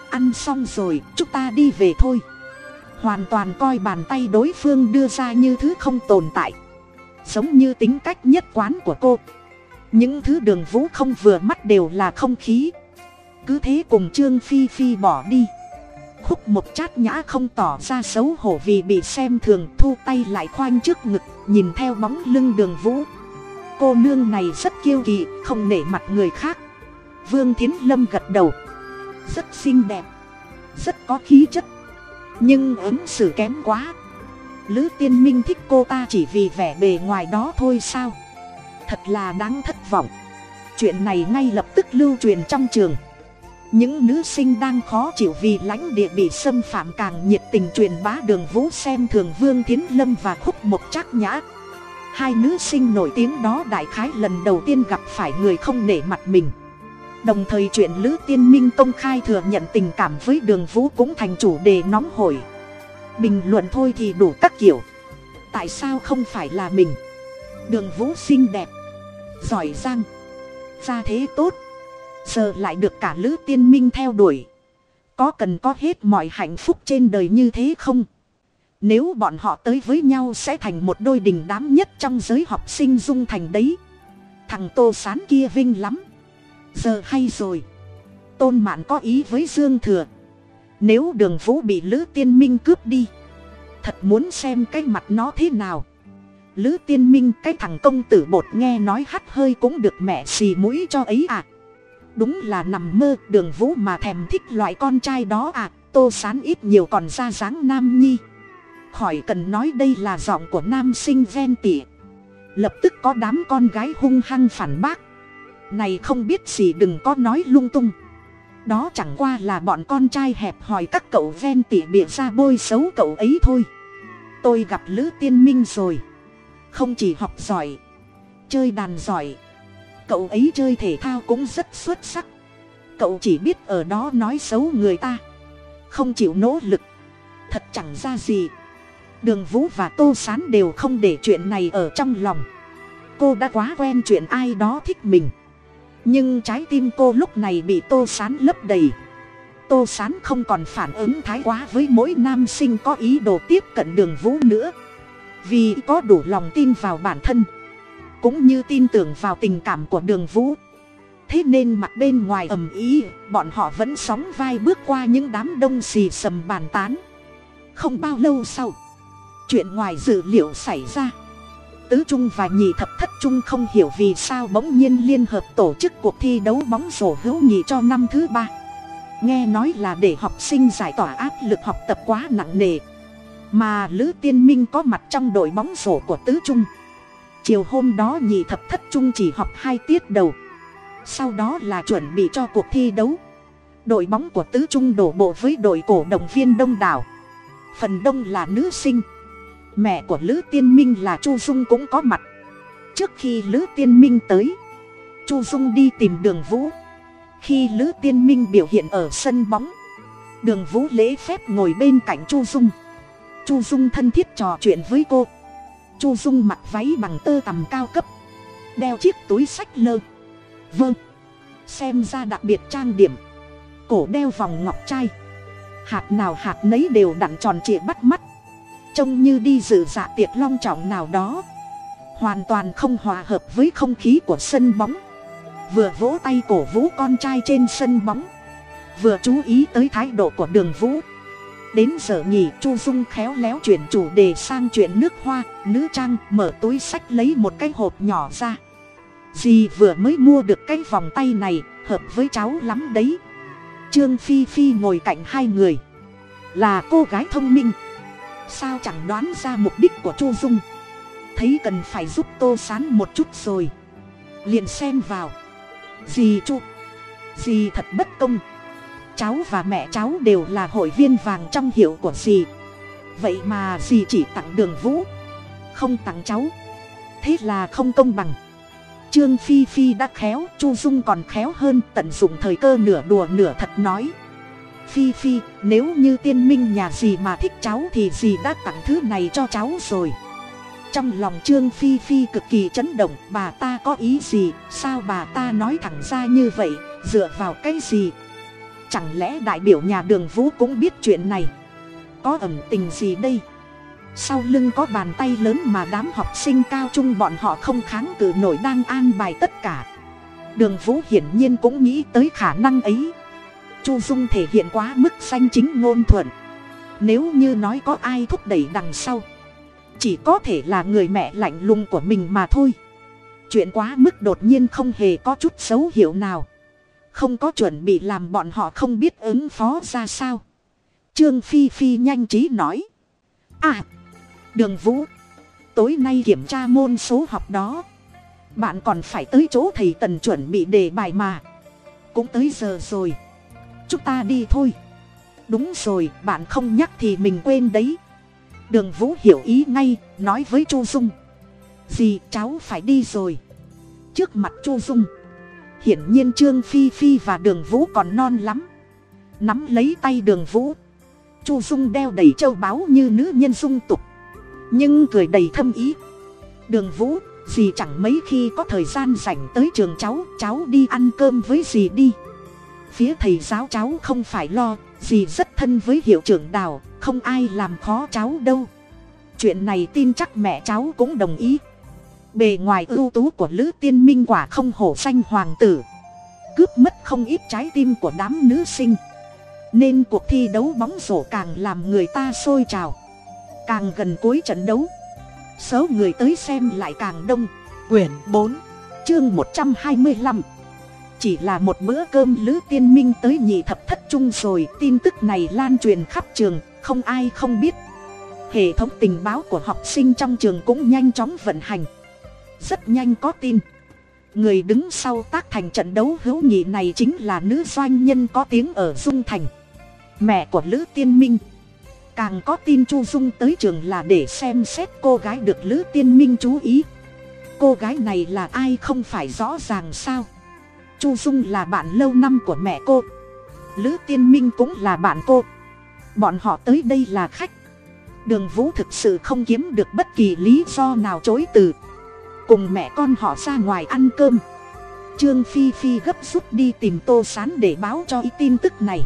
ăn xong rồi, chúng ta đi về thôi. Hoàn toàn coi bàn tay đối phương đưa ra như thứ không tồn tại, giống như tính cách nhất quán của cô. Những thứ đường vũ không vừa mắt đều là không khí. Cứ thế cùng trương phi phi bỏ đi. Khúc một chát nhã không tỏ ra xấu hổ vì bị xem thường, thu tay lại khoanh trước ngực, nhìn theo bóng lưng đường vũ cô nương này rất kiêu kỳ không nể mặt người khác. Vương thiến lâm gật đầu. Rất xinh đẹp. Rất có khí chất. Nhưng ứng xử kém quá. Lữ tiên minh thích cô ta chỉ vì vẻ bề ngoài đó thôi sao? Thật là đáng thất vọng. Chuyện này ngay lập tức lưu truyền trong trường. Những nữ sinh đang khó chịu vì lãnh địa bị xâm phạm càng nhiệt tình truyền bá đường vũ xem thường vương Thiến lâm và khúc một trác nhã hai nữ sinh nổi tiếng đó đại khái lần đầu tiên gặp phải người không nể mặt mình. Đồng thời chuyện lữ tiên minh công khai thừa nhận tình cảm với đường vũ cũng thành chủ đề nóng hổi. Bình luận thôi thì đủ các kiểu. Tại sao không phải là mình? Đường vũ xinh đẹp. Giỏi giang. Gia thế tốt. Giờ lại được cả lữ tiên minh theo đuổi. Có cần có hết mọi hạnh phúc trên đời như thế không? Nếu bọn họ tới với nhau sẽ thành một đôi đình đám nhất trong giới học sinh dung thành đấy. Thằng tô sán kia vinh lắm. Giờ hay rồi. Tôn mạn có ý với dương thừa. Nếu đường vũ bị lữ tiên minh cướp đi, thật muốn xem cái mặt nó thế nào. Lữ tiên minh, cái thằng công tử bột nghe nói hắt hơi cũng được mẹ xì mũi cho ấy à. Đúng là nằm mơ, đường vũ mà thèm thích loại con trai đó à. Tô sán ít nhiều còn ra dáng nam nhi khỏi cần nói đây là giọng của nam sinh ven tỉa lập tức có đám con gái hung hăng phản bác. Này không biết gì đừng có nói lung tung. Đó chẳng qua là bọn con trai hẹp hòi các cậu ven tỉa bịa ra bôi xấu cậu ấy thôi. Tôi gặp lữ tiên minh rồi. Không chỉ học giỏi, chơi đàn giỏi. Cậu ấy chơi thể thao cũng rất xuất sắc. Cậu chỉ biết ở đó nói xấu người ta. Không chịu nỗ lực. Thật chẳng ra gì đường vũ và tô s á n đều không để chuyện này ở trong lòng. Cô đã quá quen chuyện ai đó thích mình. Nhưng trái tim cô lúc này bị tô s á n lấp đầy. Tô s á n không còn phản ứng thái quá với mỗi nam sinh có ý đồ tiếp cận đường vũ nữa. Vì có đủ lòng tin vào bản thân, cũng như tin tưởng vào tình cảm của đường vũ. Thế nên mặt bên ngoài ầm ý bọn họ vẫn sóng vai bước qua những đám đông xì xầm bàn tán. Không bao lâu sau chuyện ngoài dự liệu xảy ra. Tứ trung và nhị thập thất trung không hiểu vì sao bỗng nhiên liên hợp tổ chức cuộc thi đấu bóng rổ hữu nghị cho năm thứ ba. Nghe nói là để học sinh giải tỏa áp lực học tập quá nặng nề. Mà lữ tiên minh có mặt trong đội bóng rổ của tứ trung. Chiều hôm đó nhị thập thất trung chỉ học hai tiết đầu. Sau đó là chuẩn bị cho cuộc thi đấu. Đội bóng của tứ trung đổ bộ với đội cổ động viên đông đảo. Phần đông là nữ sinh mẹ của lữ tiên minh là chu dung cũng có mặt. Trước khi lữ tiên minh tới, chu dung đi tìm đường vũ. Khi lữ tiên minh biểu hiện ở sân bóng, đường vũ lễ phép ngồi bên cạnh chu dung. Chu dung thân thiết trò chuyện với cô. Chu dung mặc váy bằng tơ tằm cao cấp, đeo chiếc túi sách lơ. Vâng xem ra đặc biệt trang điểm. Cổ đeo vòng ngọc trai. Hạt nào hạt nấy đều đặn tròn trịa bắt mắt trông như đi dự dạ tiệc long trọng nào đó. Hoàn toàn không hòa hợp với không khí của sân bóng. Vừa vỗ tay cổ vũ con trai trên sân bóng. Vừa chú ý tới thái độ của đường vũ. Đến giờ nhì chu dung khéo léo chuyển chủ đề sang chuyện nước hoa, nữ trang, mở túi sách lấy một cái hộp nhỏ ra. Dì vừa mới mua được cái vòng tay này, hợp với cháu lắm đấy. Trương phi phi ngồi cạnh hai người. Là cô gái thông minh sao chẳng đoán ra mục đích của chu dung. Thấy cần phải giúp tô sán một chút rồi. Liền xem vào. Dì chu. Dì thật bất công. Cháu và mẹ cháu đều là hội viên vàng trong hiệu của dì. Vậy mà dì chỉ tặng đường vũ. Không tặng cháu. Thế là không công bằng. Trương phi phi đã khéo, chu dung còn khéo hơn tận dụng thời cơ nửa đùa nửa thật nói phi phi, nếu như tiên minh nhà gì mà thích cháu thì gì đã tặng thứ này cho cháu rồi. Trong lòng trương phi phi cực kỳ chấn động, bà ta có ý gì? Sao bà ta nói thẳng ra như vậy? Dựa vào cái gì? Chẳng lẽ đại biểu nhà đường vũ cũng biết chuyện này? Có ẩn tình gì đây? Sau lưng có bàn tay lớn mà đám học sinh cao trung bọn họ không kháng cự nổi đang an bài tất cả. Đường vũ hiển nhiên cũng nghĩ tới khả năng ấy chu dung thể hiện quá mức danh chính ngôn thuận. Nếu như nói có ai thúc đẩy đằng sau, chỉ có thể là người mẹ lạnh lùng của mình mà thôi. Chuyện quá mức đột nhiên không hề có chút dấu hiệu nào. Không có chuẩn bị làm bọn họ không biết ứng phó ra sao. Trương phi phi nhanh trí nói. À đường vũ, tối nay kiểm tra môn số học đó. Bạn còn phải tới chỗ thầy tần chuẩn bị đề bài mà. Cũng tới giờ rồi chúng ta đi thôi. Đúng rồi, bạn không nhắc thì mình quên đấy. Đường vũ hiểu ý ngay, nói với chu dung. Gì cháu phải đi rồi. Trước mặt chu dung. Hiển nhiên trương phi phi và đường vũ còn non lắm. Nắm lấy tay đường vũ. Chu dung đeo đầy châu báu như nữ nhân dung tục. Nhưng cười đầy thâm ý. Đường vũ, dì chẳng mấy khi có thời gian dành tới trường cháu cháu đi ăn cơm với dì đi phía thầy giáo cháu không phải lo dì rất thân với hiệu trưởng đào, không ai làm khó cháu đâu. Chuyện này tin chắc mẹ cháu cũng đồng ý. Bề ngoài ưu tú của lữ tiên minh quả không hổ danh hoàng tử. Cướp mất không ít trái tim của đám nữ sinh. Nên cuộc thi đấu bóng rổ càng làm người ta sôi trào. Càng gần cuối trận đấu, số người tới xem lại càng đông. Quyển bốn, chương một trăm hai mươi lăm chỉ là một bữa cơm lữ tiên minh tới nhị thập thất trung rồi, tin tức này lan truyền khắp trường, không ai không biết. Hệ thống tình báo của học sinh trong trường cũng nhanh chóng vận hành. Rất nhanh có tin. Người đứng sau tác thành trận đấu hữu nghị này chính là nữ doanh nhân có tiếng ở dung thành. Mẹ của lữ tiên minh. Càng có tin chu dung tới trường là để xem xét cô gái được lữ tiên minh chú ý. Cô gái này là ai không phải rõ ràng sao? Chu dung là bạn lâu năm của mẹ cô. Lữ tiên minh cũng là bạn cô. Bọn họ tới đây là khách. Đường vũ thực sự không kiếm được bất kỳ lý do nào chối từ. Cùng mẹ con họ ra ngoài ăn cơm. Trương phi phi gấp rút đi tìm tô sán để báo cho ý tin tức này.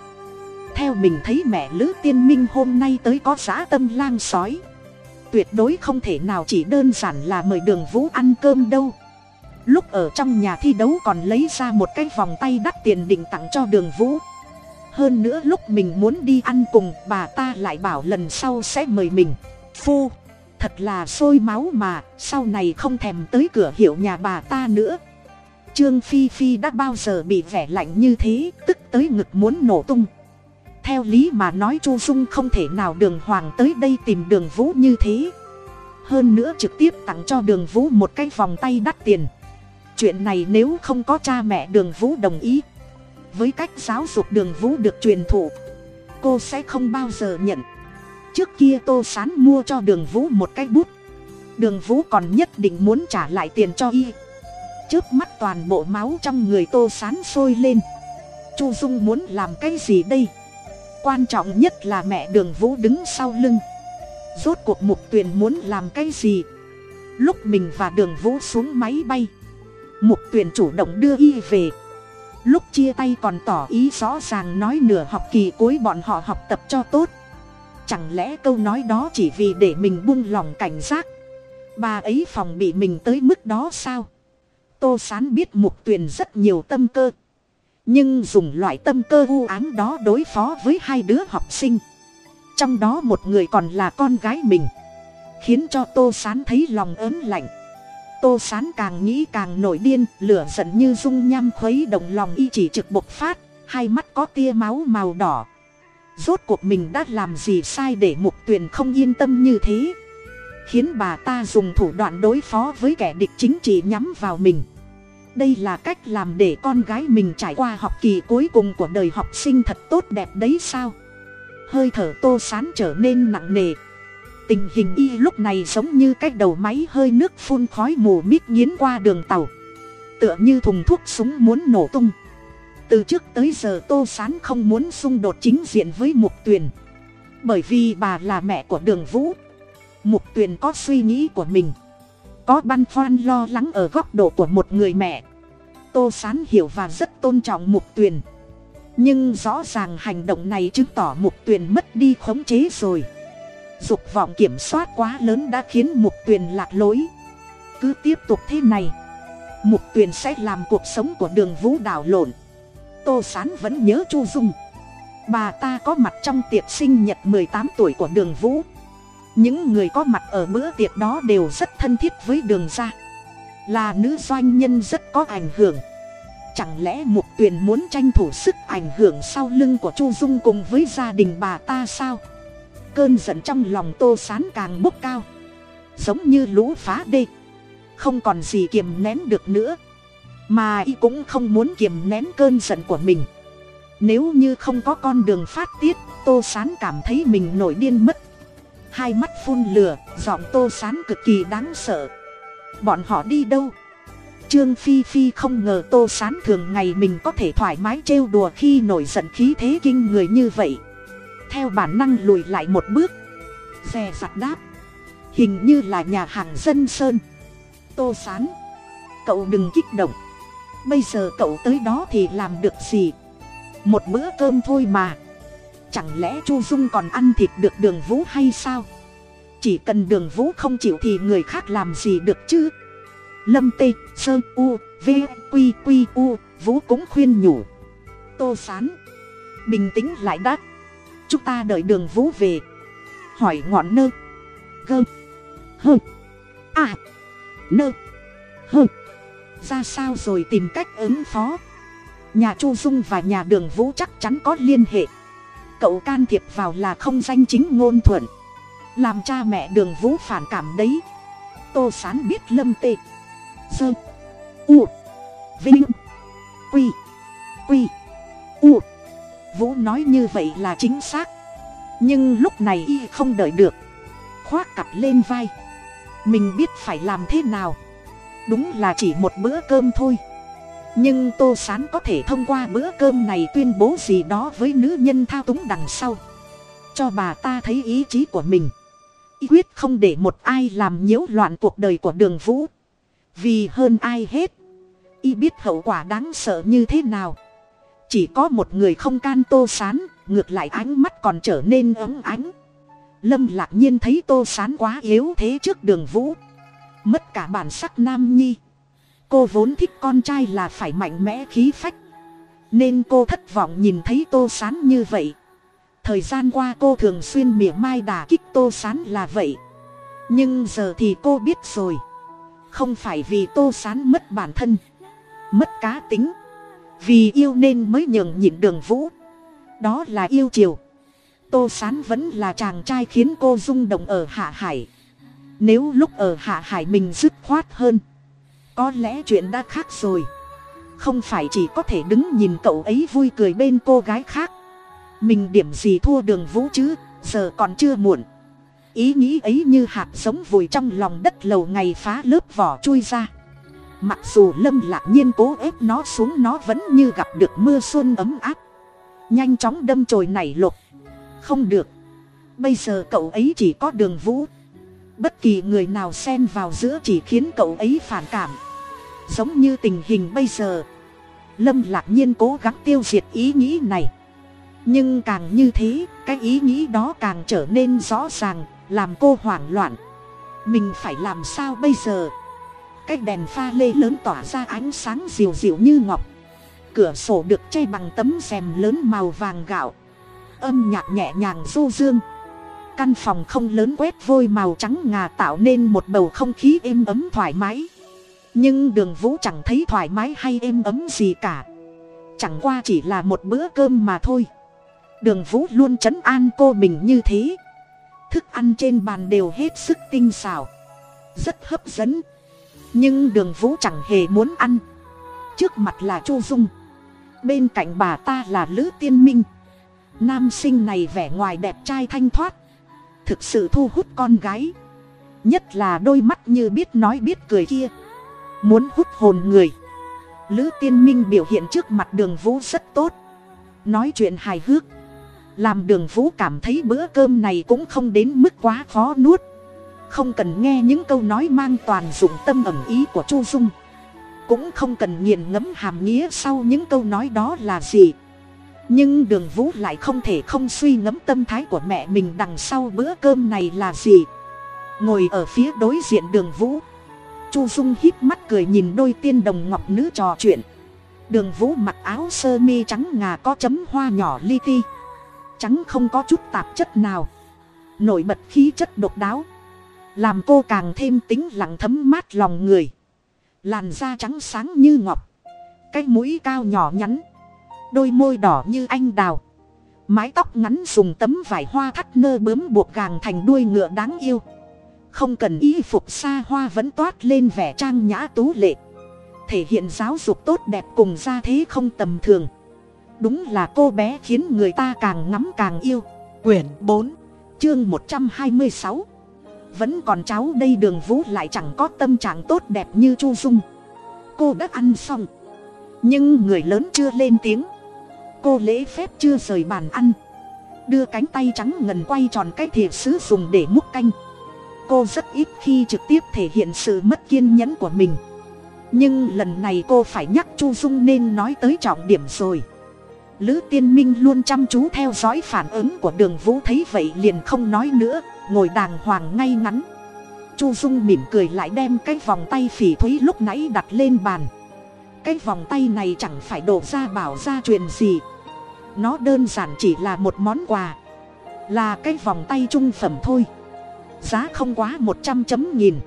Theo mình thấy mẹ lữ tiên minh hôm nay tới có giá tâm lang sói. Tuyệt đối không thể nào chỉ đơn giản là mời đường vũ ăn cơm đâu lúc ở trong nhà thi đấu còn lấy ra một cái vòng tay đắt tiền định tặng cho đường vũ. Hơn nữa lúc mình muốn đi ăn cùng, bà ta lại bảo lần sau sẽ mời mình. Phu, thật là sôi máu mà, sau này không thèm tới cửa hiệu nhà bà ta nữa. Trương phi phi đã bao giờ bị vẻ lạnh như thế, tức tới ngực muốn nổ tung. Theo lý mà nói chu dung không thể nào đường hoàng tới đây tìm đường vũ như thế. Hơn nữa trực tiếp tặng cho đường vũ một cái vòng tay đắt tiền chuyện này nếu không có cha mẹ đường vũ đồng ý. Với cách giáo dục đường vũ được truyền thụ, cô sẽ không bao giờ nhận. Trước kia tô sán mua cho đường vũ một cái bút. Đường vũ còn nhất định muốn trả lại tiền cho y. Trước mắt toàn bộ máu trong người tô sán sôi lên. Chu dung muốn làm cái gì đây? Quan trọng nhất là mẹ đường vũ đứng sau lưng. Rốt cuộc mục tuyền muốn làm cái gì? Lúc mình và đường vũ xuống máy bay mục Tuyển chủ động đưa y về. Lúc chia tay còn tỏ ý rõ ràng nói nửa học kỳ cuối bọn họ học tập cho tốt. Chẳng lẽ câu nói đó chỉ vì để mình buông lòng cảnh giác? Bà ấy phòng bị mình tới mức đó sao? Tô sán biết mục tuyền rất nhiều tâm cơ. Nhưng dùng loại tâm cơ u ám đó đối phó với hai đứa học sinh. Trong đó một người còn là con gái mình. Khiến cho tô sán thấy lòng ớn lạnh tô sán càng nghĩ càng nổi điên, lửa giận như dung nham khuấy động lòng y chỉ trực bộc phát, hai mắt có tia máu màu đỏ. Rốt cuộc mình đã làm gì sai để mục tuyền không yên tâm như thế? Khiến bà ta dùng thủ đoạn đối phó với kẻ địch chính trị nhắm vào mình. Đây là cách làm để con gái mình trải qua học kỳ cuối cùng của đời học sinh thật tốt đẹp đấy sao? Hơi thở tô sán trở nên nặng nề tình hình y lúc này giống như cái đầu máy hơi nước phun khói mù mít nghiến qua đường tàu. Tựa như thùng thuốc súng muốn nổ tung. Từ trước tới giờ tô sán không muốn xung đột chính diện với mục tuyền. Bởi vì bà là mẹ của đường vũ. Mục tuyền có suy nghĩ của mình. Có băn khoăn lo lắng ở góc độ của một người mẹ. Tô sán hiểu và rất tôn trọng mục tuyền. Nhưng rõ ràng hành động này chứng tỏ mục tuyền mất đi khống chế rồi dục vọng kiểm soát quá lớn đã khiến mục tuyền lạc lối. Cứ tiếp tục thế này mục tuyền sẽ làm cuộc sống của đường vũ đảo lộn. Tô sán vẫn nhớ chu dung. Bà ta có mặt trong tiệc sinh nhật mười tám tuổi của đường vũ. Những người có mặt ở bữa tiệc đó đều rất thân thiết với đường ra là nữ doanh nhân rất có ảnh hưởng. Chẳng lẽ mục tuyền muốn tranh thủ sức ảnh hưởng sau lưng của chu dung cùng với gia đình bà ta sao? Cơn giận trong lòng tô sán càng bốc cao. Giống như lũ phá đê. Không còn gì kiềm nén được nữa. Mà y cũng không muốn kiềm nén cơn giận của mình. Nếu như không có con đường phát tiết, tô sán cảm thấy mình nổi điên mất. Hai mắt phun lửa, giọng tô sán cực kỳ đáng sợ. Bọn họ đi đâu? Trương phi phi không ngờ tô sán thường ngày mình có thể thoải mái trêu đùa khi nổi giận khí thế kinh người như vậy theo bản năng lùi lại một bước. Xe sặt đáp. Hình như là nhà hàng dân sơn. Tô sán. Cậu đừng kích động. Bây giờ cậu tới đó thì làm được gì? Một bữa cơm thôi mà. Chẳng lẽ chu dung còn ăn thịt được đường vũ hay sao? Chỉ cần đường vũ không chịu thì người khác làm gì được chứ? Lâm tê, sơ, u vqq u, vũ cũng khuyên nhủ. Tô sán. Bình tĩnh lại đã chúng ta đợi đường vũ về. Hỏi ngọn nơ. Gơ. Hơ. À. Nơ. Hơ. Ra sao rồi tìm cách ứng phó? Nhà chu dung và nhà đường vũ chắc chắn có liên hệ. Cậu can thiệp vào là không danh chính ngôn thuận. Làm cha mẹ đường vũ phản cảm đấy. Tô sán biết lâm tê. Sơ. U. Vinh. Quy. Quy. U vũ nói như vậy là chính xác. Nhưng lúc này y không đợi được. Khoác cặp lên vai. Mình biết phải làm thế nào. Đúng là chỉ một bữa cơm thôi. Nhưng tô sán có thể thông qua bữa cơm này tuyên bố gì đó với nữ nhân thao túng đằng sau. Cho bà ta thấy ý chí của mình. Y quyết không để một ai làm nhiễu loạn cuộc đời của đường vũ. Vì hơn ai hết, y biết hậu quả đáng sợ như thế nào chỉ có một người không can tô sán, ngược lại ánh mắt còn trở nên ấm ánh. Lâm lạc nhiên thấy tô sán quá yếu thế trước đường vũ. Mất cả bản sắc nam nhi. Cô vốn thích con trai là phải mạnh mẽ khí phách. Nên cô thất vọng nhìn thấy tô sán như vậy. Thời gian qua cô thường xuyên mỉa mai đà kích tô sán là vậy. Nhưng giờ thì cô biết rồi. Không phải vì tô sán mất bản thân, mất cá tính vì yêu nên mới nhường nhịn đường vũ. Đó là yêu chiều. Tô sán vẫn là chàng trai khiến cô rung động ở hạ hải. Nếu lúc ở hạ hải mình dứt khoát hơn, có lẽ chuyện đã khác rồi. Không phải chỉ có thể đứng nhìn cậu ấy vui cười bên cô gái khác. Mình điểm gì thua đường vũ chứ, giờ còn chưa muộn. Ý nghĩ ấy như hạt giống vùi trong lòng đất lầu ngày phá lớp vỏ chui ra mặc dù lâm lạc nhiên cố ép nó xuống nó vẫn như gặp được mưa xuân ấm áp. Nhanh chóng đâm chồi nảy lục không được. Bây giờ cậu ấy chỉ có đường vũ. Bất kỳ người nào xen vào giữa chỉ khiến cậu ấy phản cảm. Giống như tình hình bây giờ, lâm lạc nhiên cố gắng tiêu diệt ý nghĩ này. Nhưng càng như thế, cái ý nghĩ đó càng trở nên rõ ràng, làm cô hoảng loạn. Mình phải làm sao bây giờ? Cái đèn pha lê lớn tỏa ra ánh sáng dịu dịu như ngọc. Cửa sổ được che bằng tấm rèm lớn màu vàng gạo. Âm nhạc nhẹ nhàng du dương. Căn phòng không lớn quét vôi màu trắng ngà tạo nên một bầu không khí êm ấm thoải mái. Nhưng đường vũ chẳng thấy thoải mái hay êm ấm gì cả. Chẳng qua chỉ là một bữa cơm mà thôi. Đường vũ luôn trấn an cô mình như thế. Thức ăn trên bàn đều hết sức tinh xào rất hấp dẫn nhưng đường vũ chẳng hề muốn ăn. Trước mặt là chu dung. Bên cạnh bà ta là lữ tiên minh. Nam sinh này vẻ ngoài đẹp trai thanh thoát. Thực sự thu hút con gái. Nhất là đôi mắt như biết nói biết cười kia. Muốn hút hồn người. Lữ tiên minh biểu hiện trước mặt đường vũ rất tốt. Nói chuyện hài hước. Làm đường vũ cảm thấy bữa cơm này cũng không đến mức quá khó nuốt không cần nghe những câu nói mang toàn dụng tâm ẩm ý của chu dung. Cũng không cần nghiền ngẫm hàm nghĩa sau những câu nói đó là gì. Nhưng đường vũ lại không thể không suy ngẫm tâm thái của mẹ mình đằng sau bữa cơm này là gì. Ngồi ở phía đối diện đường vũ, chu dung hít mắt cười nhìn đôi tiên đồng ngọc nữ trò chuyện. Đường vũ mặc áo sơ mi trắng ngà có chấm hoa nhỏ li ti. Trắng không có chút tạp chất nào. Nổi bật khí chất độc đáo. Làm cô càng thêm tính lặng thấm mát lòng người. Làn da trắng sáng như ngọc. Cái mũi cao nhỏ nhắn. Đôi môi đỏ như anh đào. Mái tóc ngắn dùng tấm vải hoa thắt nơ bướm buộc gàng thành đuôi ngựa đáng yêu. Không cần y phục xa hoa vẫn toát lên vẻ trang nhã tú lệ. Thể hiện giáo dục tốt đẹp cùng gia thế không tầm thường. Đúng là cô bé khiến người ta càng ngắm càng yêu. Quyển 4, chương 126 vẫn còn cháu đây đường vũ lại chẳng có tâm trạng tốt đẹp như chu dung. Cô đã ăn xong. Nhưng người lớn chưa lên tiếng. Cô lễ phép chưa rời bàn ăn. Đưa cánh tay trắng ngần quay tròn cái thìa sứ dùng để múc canh. Cô rất ít khi trực tiếp thể hiện sự mất kiên nhẫn của mình. Nhưng lần này cô phải nhắc chu dung nên nói tới trọng điểm rồi. Lữ tiên minh luôn chăm chú theo dõi phản ứng của đường vũ thấy vậy liền không nói nữa ngồi đàng hoàng ngay ngắn. Chu dung mỉm cười lại đem cái vòng tay phỉ thúy lúc nãy đặt lên bàn. Cái vòng tay này chẳng phải đổ ra bảo ra chuyện gì. Nó đơn giản chỉ là một món quà. Là cái vòng tay trung phẩm thôi. Giá không quá một trăm chấm nghìn.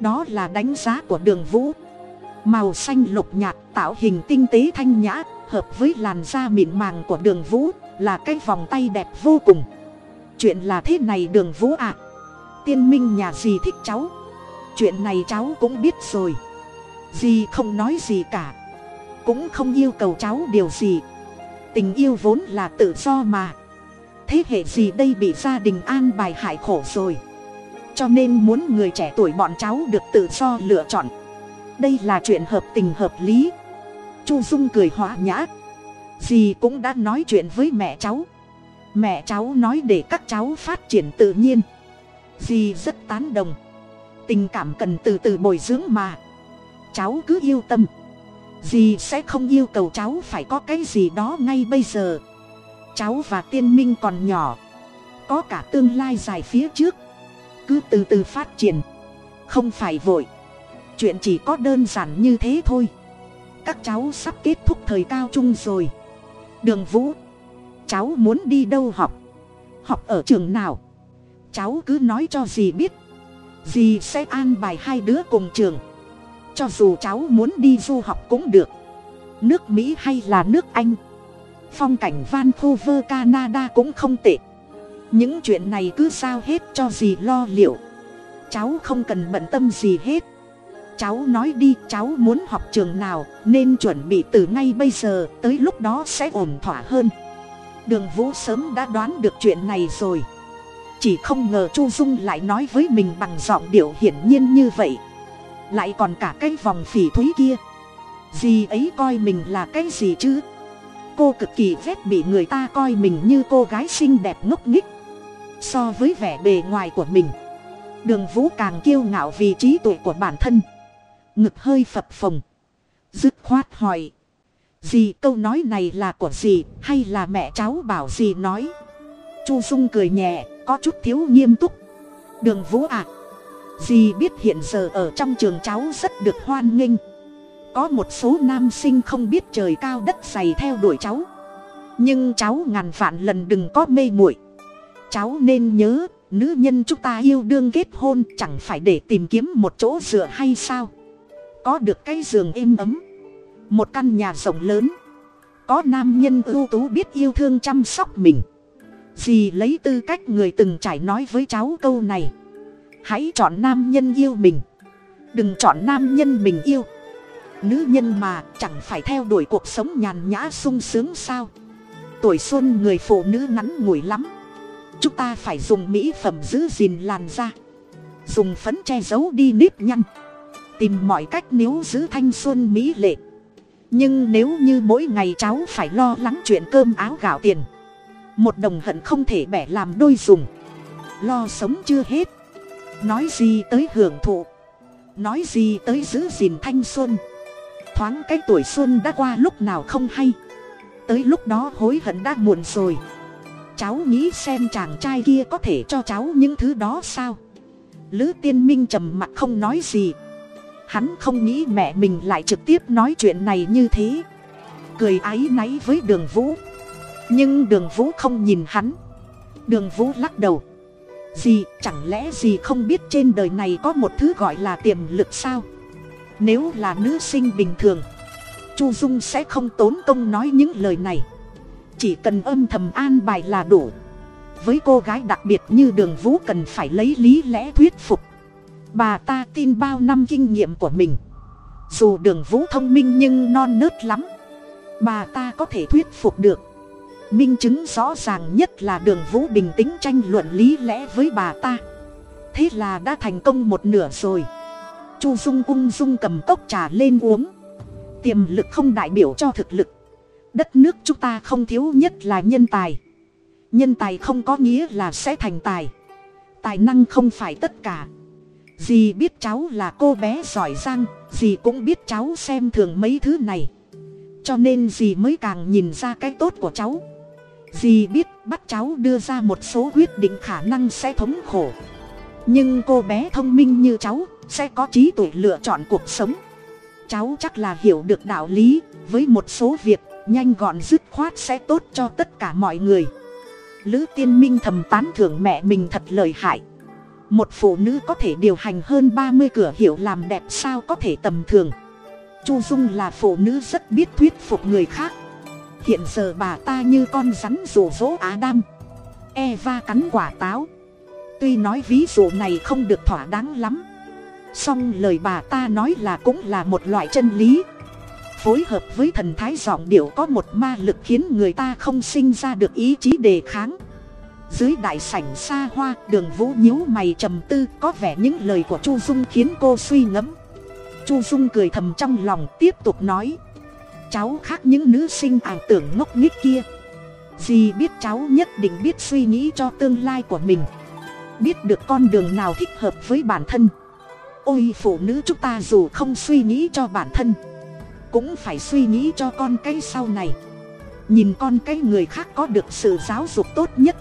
Đó là đánh giá của đường vũ. Màu xanh lục nhạt tạo hình tinh tế thanh nhã, hợp với làn da mịn màng của đường vũ, là cái vòng tay đẹp vô cùng chuyện là thế này đường vũ ạ. À. tiên minh nhà dì thích cháu. Chuyện này cháu cũng biết rồi. Dì không nói gì cả. Cũng không yêu cầu cháu điều gì. Tình yêu vốn là tự do mà. Thế hệ gì đây bị gia đình an bài hại khổ rồi. Cho nên muốn người trẻ tuổi bọn cháu được tự do lựa chọn. Đây là chuyện hợp tình hợp lý. Chu dung cười hóa nhã. Dì cũng đã nói chuyện với mẹ cháu mẹ cháu nói để các cháu phát triển tự nhiên. Dì rất tán đồng. Tình cảm cần từ từ bồi dưỡng mà. Cháu cứ yêu tâm. Dì sẽ không yêu cầu cháu phải có cái gì đó ngay bây giờ. Cháu và tiên minh còn nhỏ. Có cả tương lai dài phía trước. Cứ từ từ phát triển. Không phải vội. Chuyện chỉ có đơn giản như thế thôi. Các cháu sắp kết thúc thời cao trung rồi. Đường vũ cháu muốn đi đâu học? Học ở trường nào? Cháu cứ nói cho dì biết. Dì sẽ an bài hai đứa cùng trường. Cho dù cháu muốn đi du học cũng được. Nước mỹ hay là nước anh? Phong cảnh vancouver, canada cũng không tệ. Những chuyện này cứ sao hết cho dì lo liệu. Cháu không cần bận tâm gì hết. Cháu nói đi, cháu muốn học trường nào nên chuẩn bị từ ngay bây giờ, tới lúc đó sẽ ổn thỏa hơn đường vũ sớm đã đoán được chuyện này rồi. Chỉ không ngờ chu dung lại nói với mình bằng giọng điệu hiển nhiên như vậy. Lại còn cả cái vòng phỉ thúy kia. Dì ấy coi mình là cái gì chứ? Cô cực kỳ ghét bị người ta coi mình như cô gái xinh đẹp ngốc nghích so với vẻ bề ngoài của mình, đường vũ càng kiêu ngạo vì trí tuệ của bản thân. Ngực hơi phập phồng. Dứt khoát hỏi gì câu nói này là của gì hay là mẹ cháu bảo gì nói? Chu dung cười nhẹ có chút thiếu nghiêm túc. Đường vũ ạ à, dì biết hiện giờ ở trong trường cháu rất được hoan nghênh. Có một số nam sinh không biết trời cao đất dày theo đuổi cháu. Nhưng cháu ngàn vạn lần đừng có mê muội. Cháu nên nhớ nữ nhân chúng ta yêu đương kết hôn chẳng phải để tìm kiếm một chỗ dựa hay sao? Có được cái giường êm ấm một căn nhà rộng lớn. Có nam nhân ưu tú biết yêu thương chăm sóc mình. Dì lấy tư cách người từng trải nói với cháu câu này. Hãy chọn nam nhân yêu mình. Đừng chọn nam nhân mình yêu. Nữ nhân mà chẳng phải theo đuổi cuộc sống nhàn nhã sung sướng sao? Tuổi xuân người phụ nữ ngắn ngủi lắm. Chúng ta phải dùng mỹ phẩm giữ gìn làn da. Dùng phấn che giấu đi nếp nhăn. Tìm mọi cách níu giữ thanh xuân mỹ lệ nhưng nếu như mỗi ngày cháu phải lo lắng chuyện cơm áo gạo tiền, một đồng hận không thể bẻ làm đôi dùng. Lo sống chưa hết. Nói gì tới hưởng thụ, nói gì tới giữ gìn thanh xuân. Thoáng cái tuổi xuân đã qua lúc nào không hay. Tới lúc đó hối hận đã muộn rồi. Cháu nghĩ xem chàng trai kia có thể cho cháu những thứ đó sao? Lữ tiên minh trầm mặc không nói gì hắn không nghĩ mẹ mình lại trực tiếp nói chuyện này như thế. Cười áy náy với đường vũ. Nhưng đường vũ không nhìn hắn. Đường vũ lắc đầu. Gì chẳng lẽ gì không biết trên đời này có một thứ gọi là tiềm lực sao? Nếu là nữ sinh bình thường, chu dung sẽ không tốn công nói những lời này. Chỉ cần âm thầm an bài là đủ. Với cô gái đặc biệt như đường vũ cần phải lấy lý lẽ thuyết phục bà ta tin bao năm kinh nghiệm của mình. Dù đường vũ thông minh nhưng non nớt lắm. Bà ta có thể thuyết phục được. Minh chứng rõ ràng nhất là đường vũ bình tĩnh tranh luận lý lẽ với bà ta. Thế là đã thành công một nửa rồi. Chu dung ung dung cầm cốc trà lên uống. Tiềm lực không đại biểu cho thực lực. Đất nước chúng ta không thiếu nhất là nhân tài. Nhân tài không có nghĩa là sẽ thành tài. Tài năng không phải tất cả dì biết cháu là cô bé giỏi giang, dì cũng biết cháu xem thường mấy thứ này. Cho nên dì mới càng nhìn ra cái tốt của cháu. Dì biết bắt cháu đưa ra một số quyết định khả năng sẽ thống khổ. Nhưng cô bé thông minh như cháu sẽ có trí tuệ lựa chọn cuộc sống. Cháu chắc là hiểu được đạo lý, với một số việc, nhanh gọn dứt khoát sẽ tốt cho tất cả mọi người. Lữ tiên minh thầm tán thưởng mẹ mình thật lời hại một phụ nữ có thể điều hành hơn ba mươi cửa hiệu làm đẹp sao có thể tầm thường. Chu dung là phụ nữ rất biết thuyết phục người khác. Hiện giờ bà ta như con rắn rủ rỗ á đam eva cắn quả táo. Tuy nói ví dụ này không được thỏa đáng lắm. Song lời bà ta nói là cũng là một loại chân lý. Phối hợp với thần thái giọng điệu có một ma lực khiến người ta không sinh ra được ý chí đề kháng dưới đại sảnh xa hoa, đường vũ nhíu mày trầm tư, có vẻ những lời của chu dung khiến cô suy ngẫm. Chu dung cười thầm trong lòng, tiếp tục nói. Cháu khác những nữ sinh ảo tưởng ngốc nghếch kia. Dì biết cháu nhất định biết suy nghĩ cho tương lai của mình. Biết được con đường nào thích hợp với bản thân. Ôi, phụ nữ chúng ta dù không suy nghĩ cho bản thân, cũng phải suy nghĩ cho con cái sau này. Nhìn con cái người khác có được sự giáo dục tốt nhất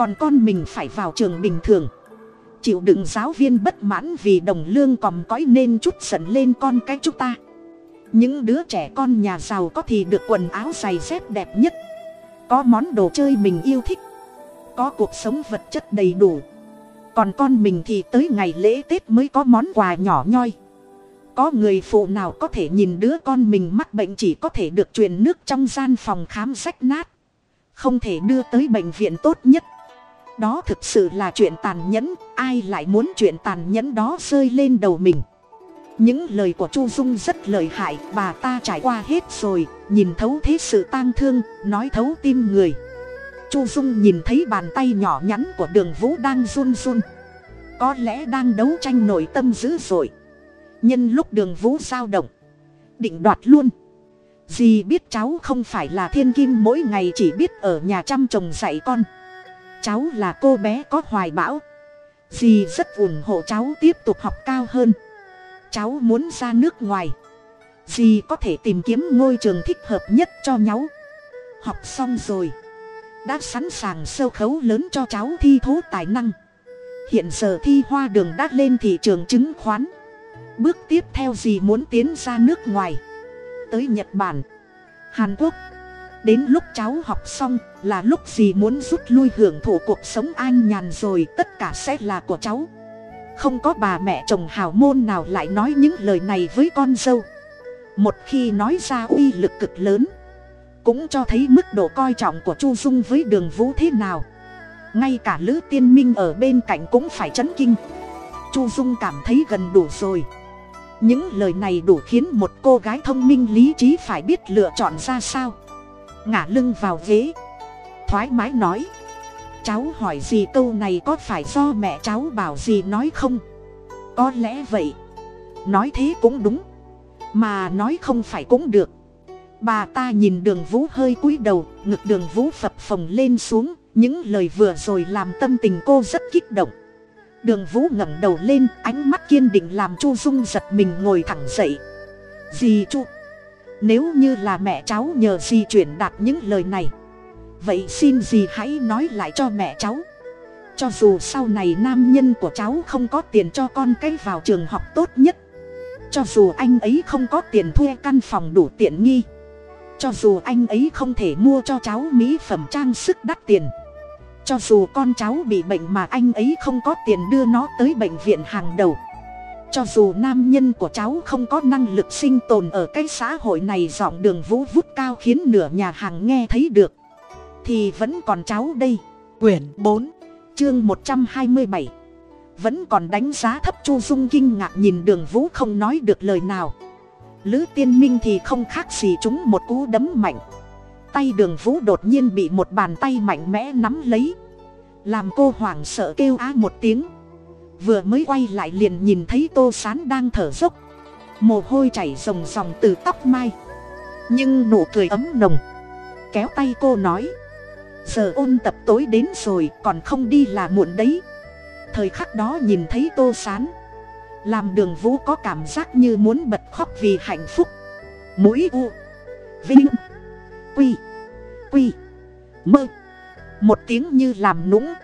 còn con mình phải vào trường bình thường. Chịu đựng giáo viên bất mãn vì đồng lương còm cõi nên chút giận lên con cái chúng ta. Những đứa trẻ con nhà giàu có thì được quần áo giày dép đẹp nhất. Có món đồ chơi mình yêu thích. Có cuộc sống vật chất đầy đủ. Còn con mình thì tới ngày lễ tết mới có món quà nhỏ nhoi. Có người phụ nào có thể nhìn đứa con mình mắc bệnh chỉ có thể được truyền nước trong gian phòng khám rách nát. Không thể đưa tới bệnh viện tốt nhất đó thực sự là chuyện tàn nhẫn, ai lại muốn chuyện tàn nhẫn đó rơi lên đầu mình? Những lời của chu dung rất lời hại, bà ta trải qua hết rồi, nhìn thấu thế sự tang thương, nói thấu tim người. Chu dung nhìn thấy bàn tay nhỏ nhắn của đường vũ đang run run. Có lẽ đang đấu tranh nội tâm dữ dội. Nhân lúc đường vũ giao động, định đoạt luôn. Dì biết cháu không phải là thiên kim mỗi ngày chỉ biết ở nhà chăm chồng dạy con cháu là cô bé có hoài bão. Dì rất ủng hộ cháu tiếp tục học cao hơn. Cháu muốn ra nước ngoài. Dì có thể tìm kiếm ngôi trường thích hợp nhất cho nháu. học xong rồi. Đã sẵn sàng sơ khấu lớn cho cháu thi thố tài năng. Hiện giờ thi hoa đường đã lên thị trường chứng khoán. Bước tiếp theo dì muốn tiến ra nước ngoài. Tới nhật bản, hàn quốc đến lúc cháu học xong, là lúc gì muốn rút lui hưởng thụ cuộc sống an nhàn rồi, tất cả sẽ là của cháu. Không có bà mẹ chồng hào môn nào lại nói những lời này với con dâu. Một khi nói ra uy lực cực lớn, cũng cho thấy mức độ coi trọng của chu dung với đường vũ thế nào. Ngay cả lữ tiên minh ở bên cạnh cũng phải chấn kinh. Chu dung cảm thấy gần đủ rồi. Những lời này đủ khiến một cô gái thông minh lý trí phải biết lựa chọn ra sao ngả lưng vào ghế. Thoải mái nói, cháu hỏi gì câu này có phải do mẹ cháu bảo gì nói không? Có lẽ vậy. Nói thế cũng đúng, mà nói không phải cũng được. Bà ta nhìn đường vũ hơi cúi đầu, ngực đường vũ phập phồng lên xuống, những lời vừa rồi làm tâm tình cô rất kích động. Đường vũ ngẩng đầu lên, ánh mắt kiên định làm chu dung giật mình ngồi thẳng dậy. Dì chu nếu như là mẹ cháu nhờ dì chuyển đạt những lời này? Vậy xin dì hãy nói lại cho mẹ cháu. Cho dù sau này nam nhân của cháu không có tiền cho con cái vào trường học tốt nhất, cho dù anh ấy không có tiền thuê căn phòng đủ tiện nghi, cho dù anh ấy không thể mua cho cháu mỹ phẩm trang sức đắt tiền, cho dù con cháu bị bệnh mà anh ấy không có tiền đưa nó tới bệnh viện hàng đầu cho dù nam nhân của cháu không có năng lực sinh tồn ở cái xã hội này dọn đường vũ vút cao khiến nửa nhà hàng nghe thấy được, thì vẫn còn cháu đây. Quyển bốn, chương một trăm hai mươi bảy. Vẫn còn đánh giá thấp chu dung kinh ngạc nhìn đường vũ không nói được lời nào. Lữ tiên minh thì không khác gì chúng một cú đấm mạnh. Tay đường vũ đột nhiên bị một bàn tay mạnh mẽ nắm lấy. Làm cô hoảng sợ kêu á một tiếng vừa mới quay lại liền nhìn thấy tô sán đang thở dốc. Mồ hôi chảy rồng ròng từ tóc mai. Nhưng nụ cười ấm nồng. Kéo tay cô nói. Giờ ôn tập tối đến rồi, còn không đi là muộn đấy. Thời khắc đó nhìn thấy tô sán. Làm đường vũ có cảm giác như muốn bật khóc vì hạnh phúc. Mũi u. Vinh. Quy. Quy. Mơ. Một tiếng như làm nũng.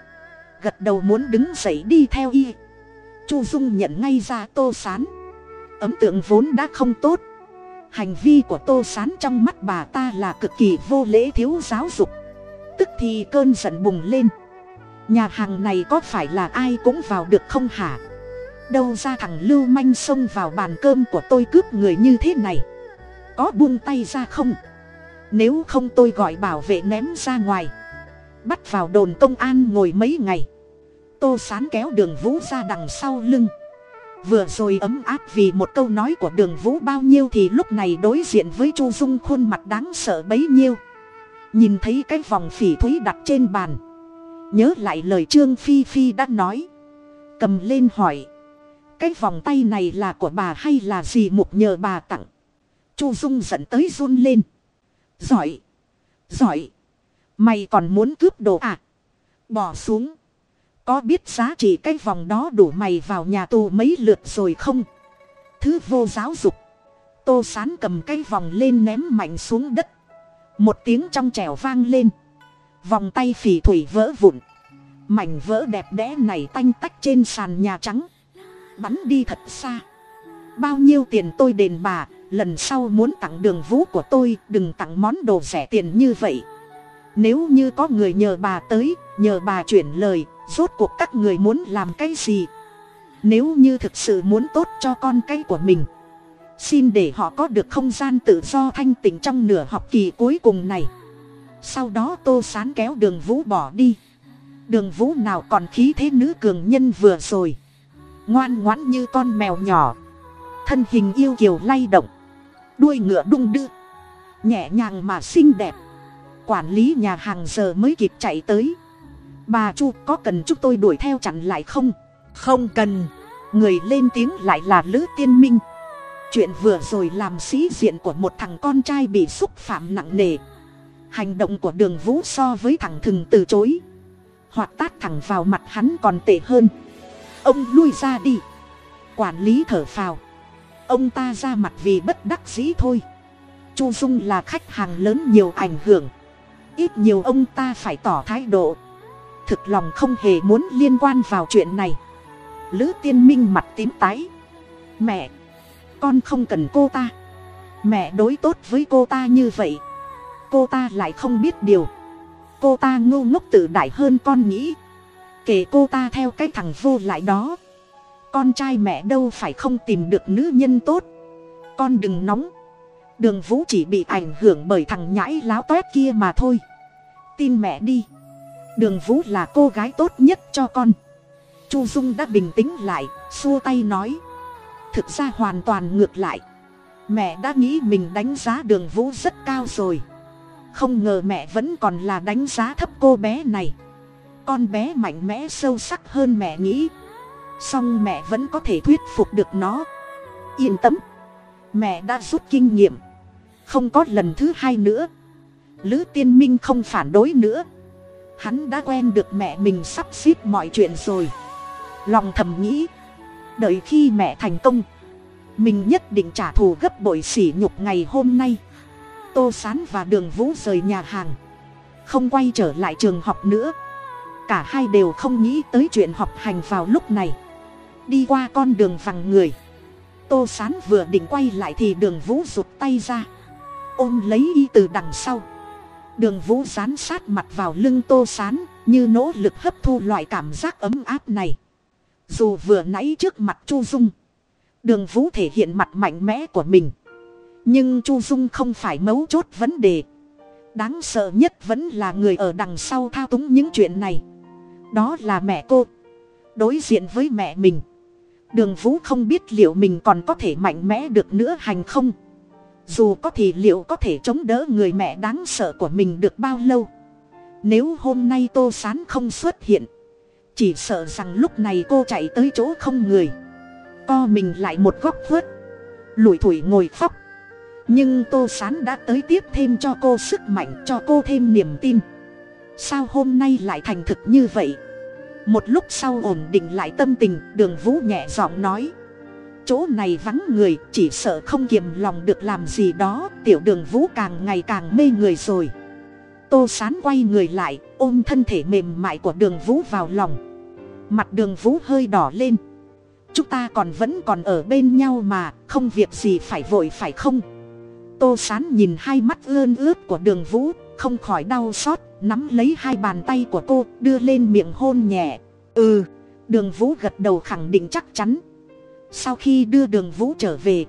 Gật đầu muốn đứng dậy đi theo y chu dung nhận ngay ra tô sán. Ấn tượng vốn đã không tốt. Hành vi của tô sán trong mắt bà ta là cực kỳ vô lễ thiếu giáo dục. Tức thì cơn giận bùng lên. Nhà hàng này có phải là ai cũng vào được không hả? Đâu ra thằng lưu manh xông vào bàn cơm của tôi cướp người như thế này. Có buông tay ra không? Nếu không tôi gọi bảo vệ ném ra ngoài. Bắt vào đồn công an ngồi mấy ngày tô sán kéo đường vũ ra đằng sau lưng. Vừa rồi ấm áp vì một câu nói của đường vũ bao nhiêu thì lúc này đối diện với chu dung khuôn mặt đáng sợ bấy nhiêu. Nhìn thấy cái vòng phỉ thúy đặt trên bàn. Nhớ lại lời trương phi phi đã nói. Cầm lên hỏi. Cái vòng tay này là của bà hay là gì mục nhờ bà tặng? Chu dung dẫn tới run lên. Giỏi. Giỏi. Mày còn muốn cướp đồ à? Bỏ xuống có biết giá trị cái vòng đó đủ mày vào nhà tù mấy lượt rồi không? Thứ vô giáo dục. Tô sán cầm cái vòng lên ném mạnh xuống đất. Một tiếng trong trẻo vang lên. Vòng tay phỉ thủy vỡ vụn. Mảnh vỡ đẹp đẽ này tanh tách trên sàn nhà trắng. Bắn đi thật xa. Bao nhiêu tiền tôi đền bà, lần sau muốn tặng đường vũ của tôi, đừng tặng món đồ rẻ tiền như vậy. Nếu như có người nhờ bà tới, nhờ bà chuyển lời rốt cuộc các người muốn làm cái gì? Nếu như thực sự muốn tốt cho con cái của mình, xin để họ có được không gian tự do thanh tịnh trong nửa học kỳ cuối cùng này. Sau đó tô sán kéo đường vũ bỏ đi. Đường vũ nào còn khí thế nữ cường nhân vừa rồi? Ngoan ngoãn như con mèo nhỏ. Thân hình yêu kiều lay động. Đuôi ngựa đung đưa. Nhẹ nhàng mà xinh đẹp. Quản lý nhà hàng giờ mới kịp chạy tới bà chu, có cần chúng tôi đuổi theo chặn lại không? Không cần. Người lên tiếng lại là lữ tiên minh. Chuyện vừa rồi làm sĩ diện của một thằng con trai bị xúc phạm nặng nề. Hành động của đường vũ so với thằng thừng từ chối. Hoặc tát thẳng vào mặt hắn còn tệ hơn. Ông lui ra đi. Quản lý thở phào. Ông ta ra mặt vì bất đắc dĩ thôi. Chu dung là khách hàng lớn nhiều ảnh hưởng. Ít nhiều ông ta phải tỏ thái độ thực lòng không hề muốn liên quan vào chuyện này. Lữ tiên minh mặt tím tái. Mẹ, con không cần cô ta. Mẹ đối tốt với cô ta như vậy, cô ta lại không biết điều. Cô ta ngu ngốc tự đại hơn con nghĩ. Kể cô ta theo cái thằng vô lại đó. Con trai mẹ đâu phải không tìm được nữ nhân tốt. Con đừng nóng. Đường vũ chỉ bị ảnh hưởng bởi thằng nhãi láo toét kia mà thôi. Tin mẹ đi đường vũ là cô gái tốt nhất cho con. Chu dung đã bình tĩnh lại, xua tay nói. Thực ra hoàn toàn ngược lại. Mẹ đã nghĩ mình đánh giá đường vũ rất cao rồi. Không ngờ mẹ vẫn còn là đánh giá thấp cô bé này. Con bé mạnh mẽ sâu sắc hơn mẹ nghĩ. Song mẹ vẫn có thể thuyết phục được nó. Yên tâm. Mẹ đã rút kinh nghiệm. Không có lần thứ hai nữa. Lữ tiên minh không phản đối nữa hắn đã quen được mẹ mình sắp xếp mọi chuyện rồi. Lòng thầm nghĩ, đợi khi mẹ thành công, mình nhất định trả thù gấp bội sỉ nhục ngày hôm nay. Tô sán và đường vũ rời nhà hàng, không quay trở lại trường học nữa. Cả hai đều không nghĩ tới chuyện học hành vào lúc này. Đi qua con đường vằng người, tô sán vừa định quay lại thì đường vũ rụt tay ra, ôm lấy y từ đằng sau đường vũ dán sát mặt vào lưng tô sán, như nỗ lực hấp thu loại cảm giác ấm áp này. Dù vừa nãy trước mặt chu dung, đường vũ thể hiện mặt mạnh mẽ của mình. Nhưng chu dung không phải mấu chốt vấn đề. Đáng sợ nhất vẫn là người ở đằng sau thao túng những chuyện này. Đó là mẹ cô. Đối diện với mẹ mình, đường vũ không biết liệu mình còn có thể mạnh mẽ được nữa hành không dù có thì liệu có thể chống đỡ người mẹ đáng sợ của mình được bao lâu? Nếu hôm nay tô sán không xuất hiện, chỉ sợ rằng lúc này cô chạy tới chỗ không người. Co mình lại một góc khuất, lủi thủi ngồi khóc. Nhưng tô sán đã tới tiếp thêm cho cô sức mạnh, cho cô thêm niềm tin. Sao hôm nay lại thành thực như vậy? Một lúc sau ổn định lại tâm tình, đường vũ nhẹ giọng nói chỗ này vắng người, chỉ sợ không kiềm lòng được làm gì đó, tiểu đường vũ càng ngày càng mê người rồi. Tô sán quay người lại, ôm thân thể mềm mại của đường vũ vào lòng. Mặt đường vũ hơi đỏ lên. Chúng ta còn vẫn còn ở bên nhau mà, không việc gì phải vội phải không? Tô sán nhìn hai mắt ươn ướt của đường vũ, không khỏi đau xót, nắm lấy hai bàn tay của cô, đưa lên miệng hôn nhẹ. Ừ đường vũ gật đầu khẳng định chắc chắn sau khi đưa đường vũ trở về,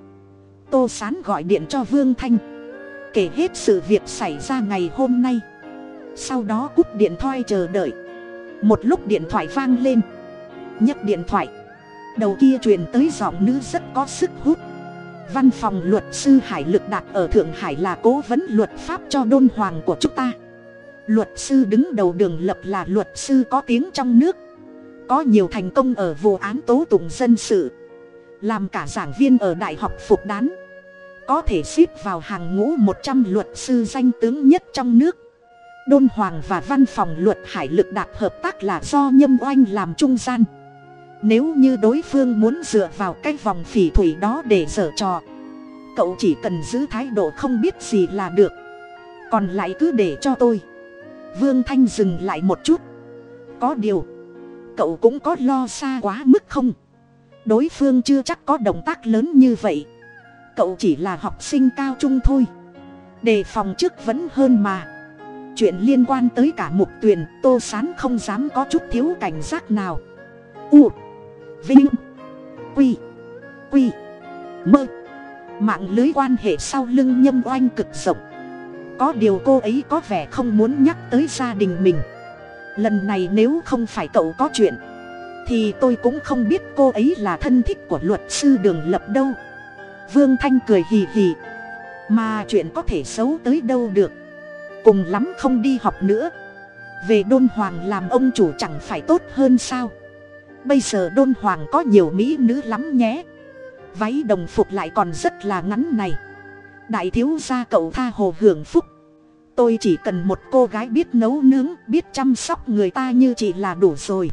tô sán gọi điện cho vương thanh. Kể hết sự việc xảy ra ngày hôm nay. Sau đó cúp điện thoại chờ đợi. Một lúc điện thoại vang lên. Nhấc điện thoại. Đầu kia truyền tới giọng nữ rất có sức hút. Văn phòng luật sư hải lực đạt ở thượng hải là cố vấn luật pháp cho đôn hoàng của chúng ta. Luật sư đứng đầu đường lập là luật sư có tiếng trong nước. Có nhiều thành công ở vụ án tố tụng dân sự làm cả giảng viên ở đại học phục đán. Có thể xếp vào hàng ngũ một trăm luật sư danh tướng nhất trong nước. Đôn hoàng và văn phòng luật hải lực đạt hợp tác là do nhâm oanh làm trung gian. Nếu như đối phương muốn dựa vào cái vòng phỉ thủy đó để dở trò, cậu chỉ cần giữ thái độ không biết gì là được. Còn lại cứ để cho tôi. Vương thanh dừng lại một chút. Có điều, cậu cũng có lo xa quá mức không? Đối phương chưa chắc có động tác lớn như vậy. Cậu chỉ là học sinh cao trung thôi. Đề phòng trước vẫn hơn mà. Chuyện liên quan tới cả mục tuyền tô sán không dám có chút thiếu cảnh giác nào. U, vinh, quy quy, mơ. Mạng lưới quan hệ sau lưng nhâm oanh cực rộng. Có điều cô ấy có vẻ không muốn nhắc tới gia đình mình. Lần này nếu không phải cậu có chuyện thì tôi cũng không biết cô ấy là thân thích của luật sư đường lập đâu. Vương thanh cười hì hì. Mà chuyện có thể xấu tới đâu được? Cùng lắm không đi học nữa. Về đôn hoàng làm ông chủ chẳng phải tốt hơn sao? Bây giờ đôn hoàng có nhiều mỹ nữ lắm nhé. Váy đồng phục lại còn rất là ngắn này. Đại thiếu gia cậu tha hồ hưởng phúc. Tôi chỉ cần một cô gái biết nấu nướng, biết chăm sóc người ta như chị là đủ rồi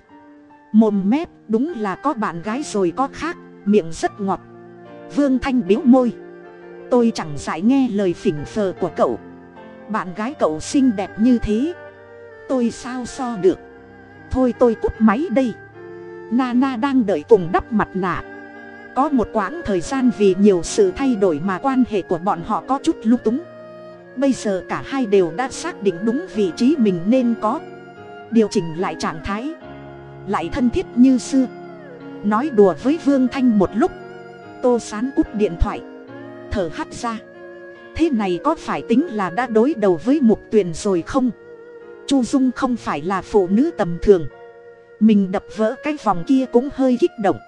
mồm mép, đúng là có bạn gái rồi có khác, miệng rất ngọt. Vương thanh biếu môi. Tôi chẳng dại nghe lời phỉnh phờ của cậu. Bạn gái cậu xinh đẹp như thế. Tôi sao so được? Thôi tôi cúp máy đây. Nana đang đợi cùng đắp mặt nạ. Có một quãng thời gian vì nhiều sự thay đổi mà quan hệ của bọn họ có chút lung túng. Bây giờ cả hai đều đã xác định đúng vị trí mình nên có. Điều chỉnh lại trạng thái lại thân thiết như xưa. Nói đùa với vương thanh một lúc. Tô sán cúp điện thoại. Thở hắt ra. Thế này có phải tính là đã đối đầu với mục tuyền rồi không? Chu dung không phải là phụ nữ tầm thường. Mình đập vỡ cái vòng kia cũng hơi kích động.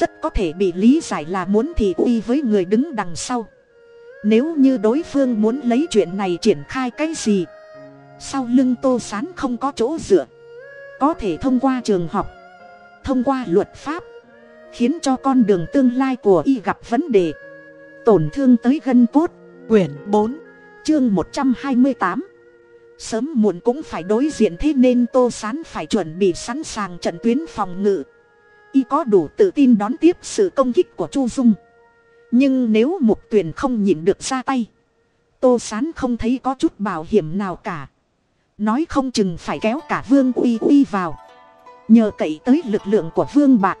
Rất có thể bị lý giải là muốn thì uy với người đứng đằng sau. Nếu như đối phương muốn lấy chuyện này triển khai cái gì? Sau lưng tô sán không có chỗ dựa có thể thông qua trường học, thông qua luật pháp, khiến cho con đường tương lai của y gặp vấn đề. Tổn thương tới gân cốt, quyển bốn, chương một trăm hai mươi tám. Sớm muộn cũng phải đối diện thế nên tô sán phải chuẩn bị sẵn sàng trận tuyến phòng ngự. Y có đủ tự tin đón tiếp sự công kích của chu dung. Nhưng nếu mục tuyền không nhịn được ra tay, tô sán không thấy có chút bảo hiểm nào cả nói không chừng phải kéo cả vương uy uy vào. Nhờ cậy tới lực lượng của vương bạc.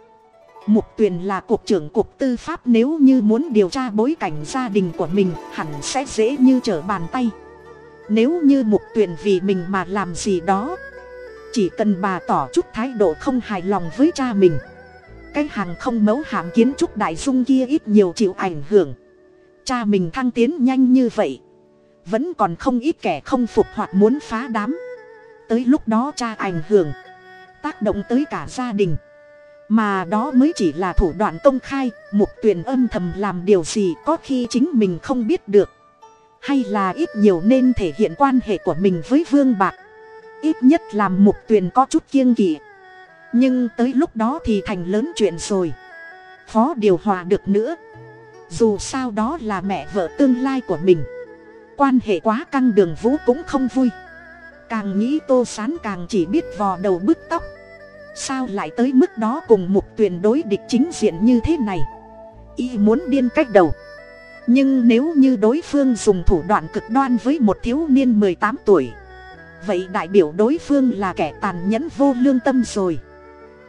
Mục tuyền là cục trưởng cục tư pháp nếu như muốn điều tra bối cảnh gia đình của mình, hẳn sẽ dễ như trở bàn tay. Nếu như mục tuyền vì mình mà làm gì đó, chỉ cần bà tỏ chút thái độ không hài lòng với cha mình. Cái hàng không mấu hàm kiến trúc đại dung kia ít nhiều chịu ảnh hưởng. Cha mình thăng tiến nhanh như vậy vẫn còn không ít kẻ không phục hoặc muốn phá đám. Tới lúc đó cha ảnh hưởng, tác động tới cả gia đình. Mà đó mới chỉ là thủ đoạn công khai, mục tuyền âm thầm làm điều gì có khi chính mình không biết được. Hay là ít nhiều nên thể hiện quan hệ của mình với vương bạc. Ít nhất làm mục tuyền có chút kiêng kỵ. Nhưng tới lúc đó thì thành lớn chuyện rồi. Khó điều hòa được nữa. Dù sao đó là mẹ vợ tương lai của mình quan hệ quá căng đường vũ cũng không vui. Càng nghĩ tô sán càng chỉ biết vò đầu bứt tóc. Sao lại tới mức đó cùng mục tuyển đối địch chính diện như thế này? Y muốn điên cách đầu. Nhưng nếu như đối phương dùng thủ đoạn cực đoan với một thiếu niên mười tám tuổi, vậy đại biểu đối phương là kẻ tàn nhẫn vô lương tâm rồi.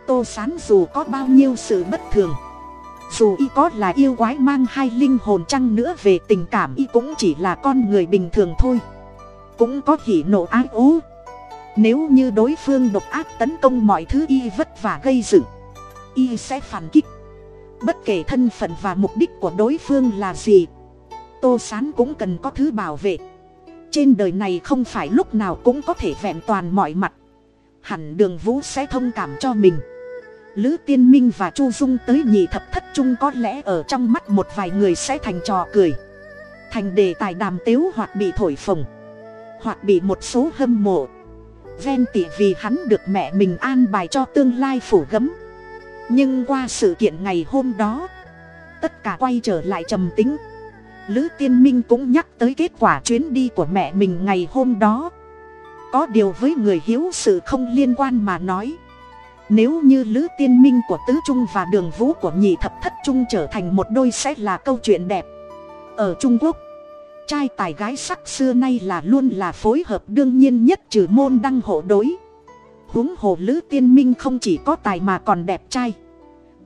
Tô sán dù có bao nhiêu sự bất thường dù y có là yêu quái mang hai linh hồn chăng nữa về tình cảm y cũng chỉ là con người bình thường thôi. Cũng có hỉ nộ ái ố. Nếu như đối phương độc ác tấn công mọi thứ y vất vả gây dựng, y sẽ phản kích. Bất kể thân phận và mục đích của đối phương là gì, tô sán cũng cần có thứ bảo vệ. Trên đời này không phải lúc nào cũng có thể vẹn toàn mọi mặt. Hẳn đường vũ sẽ thông cảm cho mình lữ tiên minh và chu dung tới nhị thập thất trung có lẽ ở trong mắt một vài người sẽ thành trò cười. Thành đề tài đàm tếu hoặc bị thổi phồng, hoặc bị một số hâm mộ. Ven tỉ vì hắn được mẹ mình an bài cho tương lai phủ gấm. Nhưng qua sự kiện ngày hôm đó, tất cả quay trở lại trầm tính. Lữ tiên minh cũng nhắc tới kết quả chuyến đi của mẹ mình ngày hôm đó. Có điều với người hiếu sự không liên quan mà nói nếu như lữ tiên minh của tứ trung và đường vũ của nhị thập thất trung trở thành một đôi sẽ là câu chuyện đẹp. Ở trung quốc, trai tài gái sắc xưa nay là luôn là phối hợp đương nhiên nhất trừ môn đăng hộ đối. Huống hồ lữ tiên minh không chỉ có tài mà còn đẹp trai.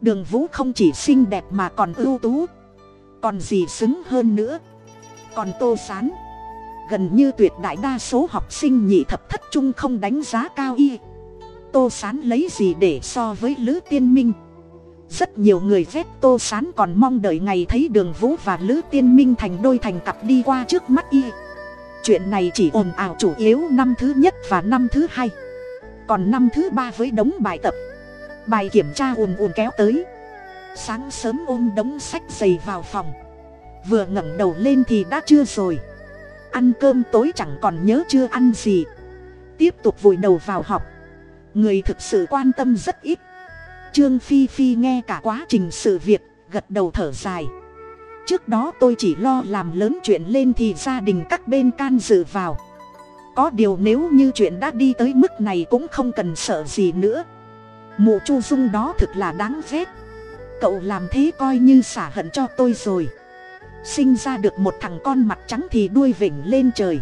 Đường vũ không chỉ xinh đẹp mà còn ưu tú. Còn gì xứng hơn nữa. Còn tô sán. Gần như tuyệt đại đa số học sinh nhị thập thất trung không đánh giá cao y tô sán lấy gì để so với lữ tiên minh? Rất nhiều người ghét tô sán còn mong đợi ngày thấy đường vũ và lữ tiên minh thành đôi thành cặp đi qua trước mắt y. Chuyện này chỉ ồn ào chủ yếu năm thứ nhất và năm thứ hai. Còn năm thứ ba với đống bài tập. Bài kiểm tra ùn ùn kéo tới. Sáng sớm ôm đống sách dày vào phòng. Vừa ngẩng đầu lên thì đã chưa rồi. Ăn cơm tối chẳng còn nhớ chưa ăn gì. Tiếp tục vùi đầu vào học người thực sự quan tâm rất ít. Trương phi phi nghe cả quá trình sự việc, gật đầu thở dài. Trước đó tôi chỉ lo làm lớn chuyện lên thì gia đình các bên can dự vào. Có điều nếu như chuyện đã đi tới mức này cũng không cần sợ gì nữa. Mụ chu dung đó thực là đáng ghét. Cậu làm thế coi như xả hận cho tôi rồi. Sinh ra được một thằng con mặt trắng thì đuôi vểnh lên trời.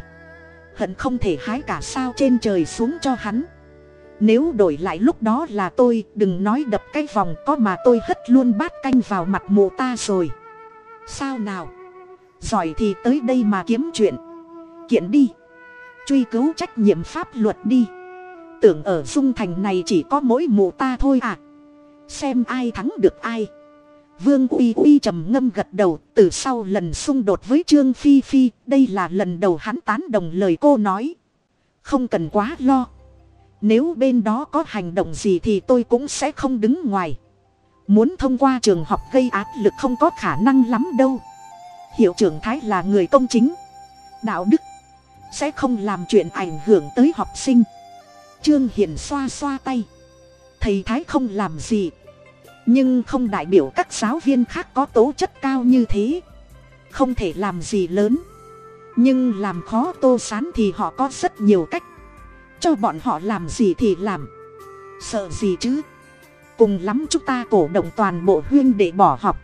Hận không thể hái cả sao trên trời xuống cho hắn nếu đổi lại lúc đó là tôi, đừng nói đập cái vòng có mà tôi hất luôn bát canh vào mặt mụ ta rồi. Sao nào? Giỏi thì tới đây mà kiếm chuyện. Kiện đi. Truy cứu trách nhiệm pháp luật đi. Tưởng ở dung thành này chỉ có mỗi mụ ta thôi à? Xem ai thắng được ai. Vương uy uy trầm ngâm gật đầu, từ sau lần xung đột với trương phi phi, đây là lần đầu hắn tán đồng lời cô nói. Không cần quá lo nếu bên đó có hành động gì thì tôi cũng sẽ không đứng ngoài. Muốn thông qua trường học gây áp lực không có khả năng lắm đâu. Hiệu trưởng thái là người công chính. Đạo đức sẽ không làm chuyện ảnh hưởng tới học sinh. Trương hiền xoa xoa tay. Thầy thái không làm gì. Nhưng không đại biểu các giáo viên khác có tố chất cao như thế. Không thể làm gì lớn. Nhưng làm khó tô sán thì họ có rất nhiều cách cho bọn họ làm gì thì làm. Sợ gì chứ? Cùng lắm chúng ta cổ động toàn bộ huyên để bỏ học.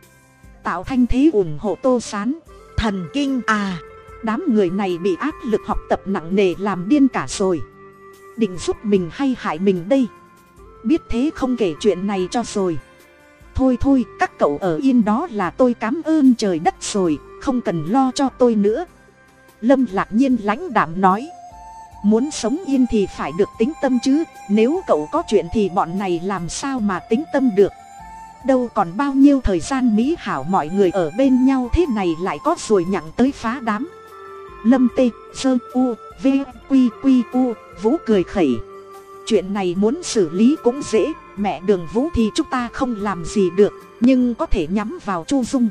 Tạo thanh thế ủng hộ tô sán. Thần kinh à! Đám người này bị áp lực học tập nặng nề làm điên cả rồi. Định giúp mình hay hại mình đây? Biết thế không kể chuyện này cho rồi. Thôi thôi, các cậu ở yên đó là tôi cám ơn trời đất rồi, không cần lo cho tôi nữa. Lâm lạc nhiên lãnh đạm nói muốn sống yên thì phải được tính tâm chứ. Nếu cậu có chuyện thì bọn này làm sao mà tính tâm được? Đâu còn bao nhiêu thời gian mỹ hảo mọi người ở bên nhau thế này lại có rồi nhặng tới phá đám. Lâm tê, sơ, u, v, q q, u, vũ cười khẩy. Chuyện này muốn xử lý cũng dễ, mẹ đường vũ thì chúng ta không làm gì được, nhưng có thể nhắm vào chu dung.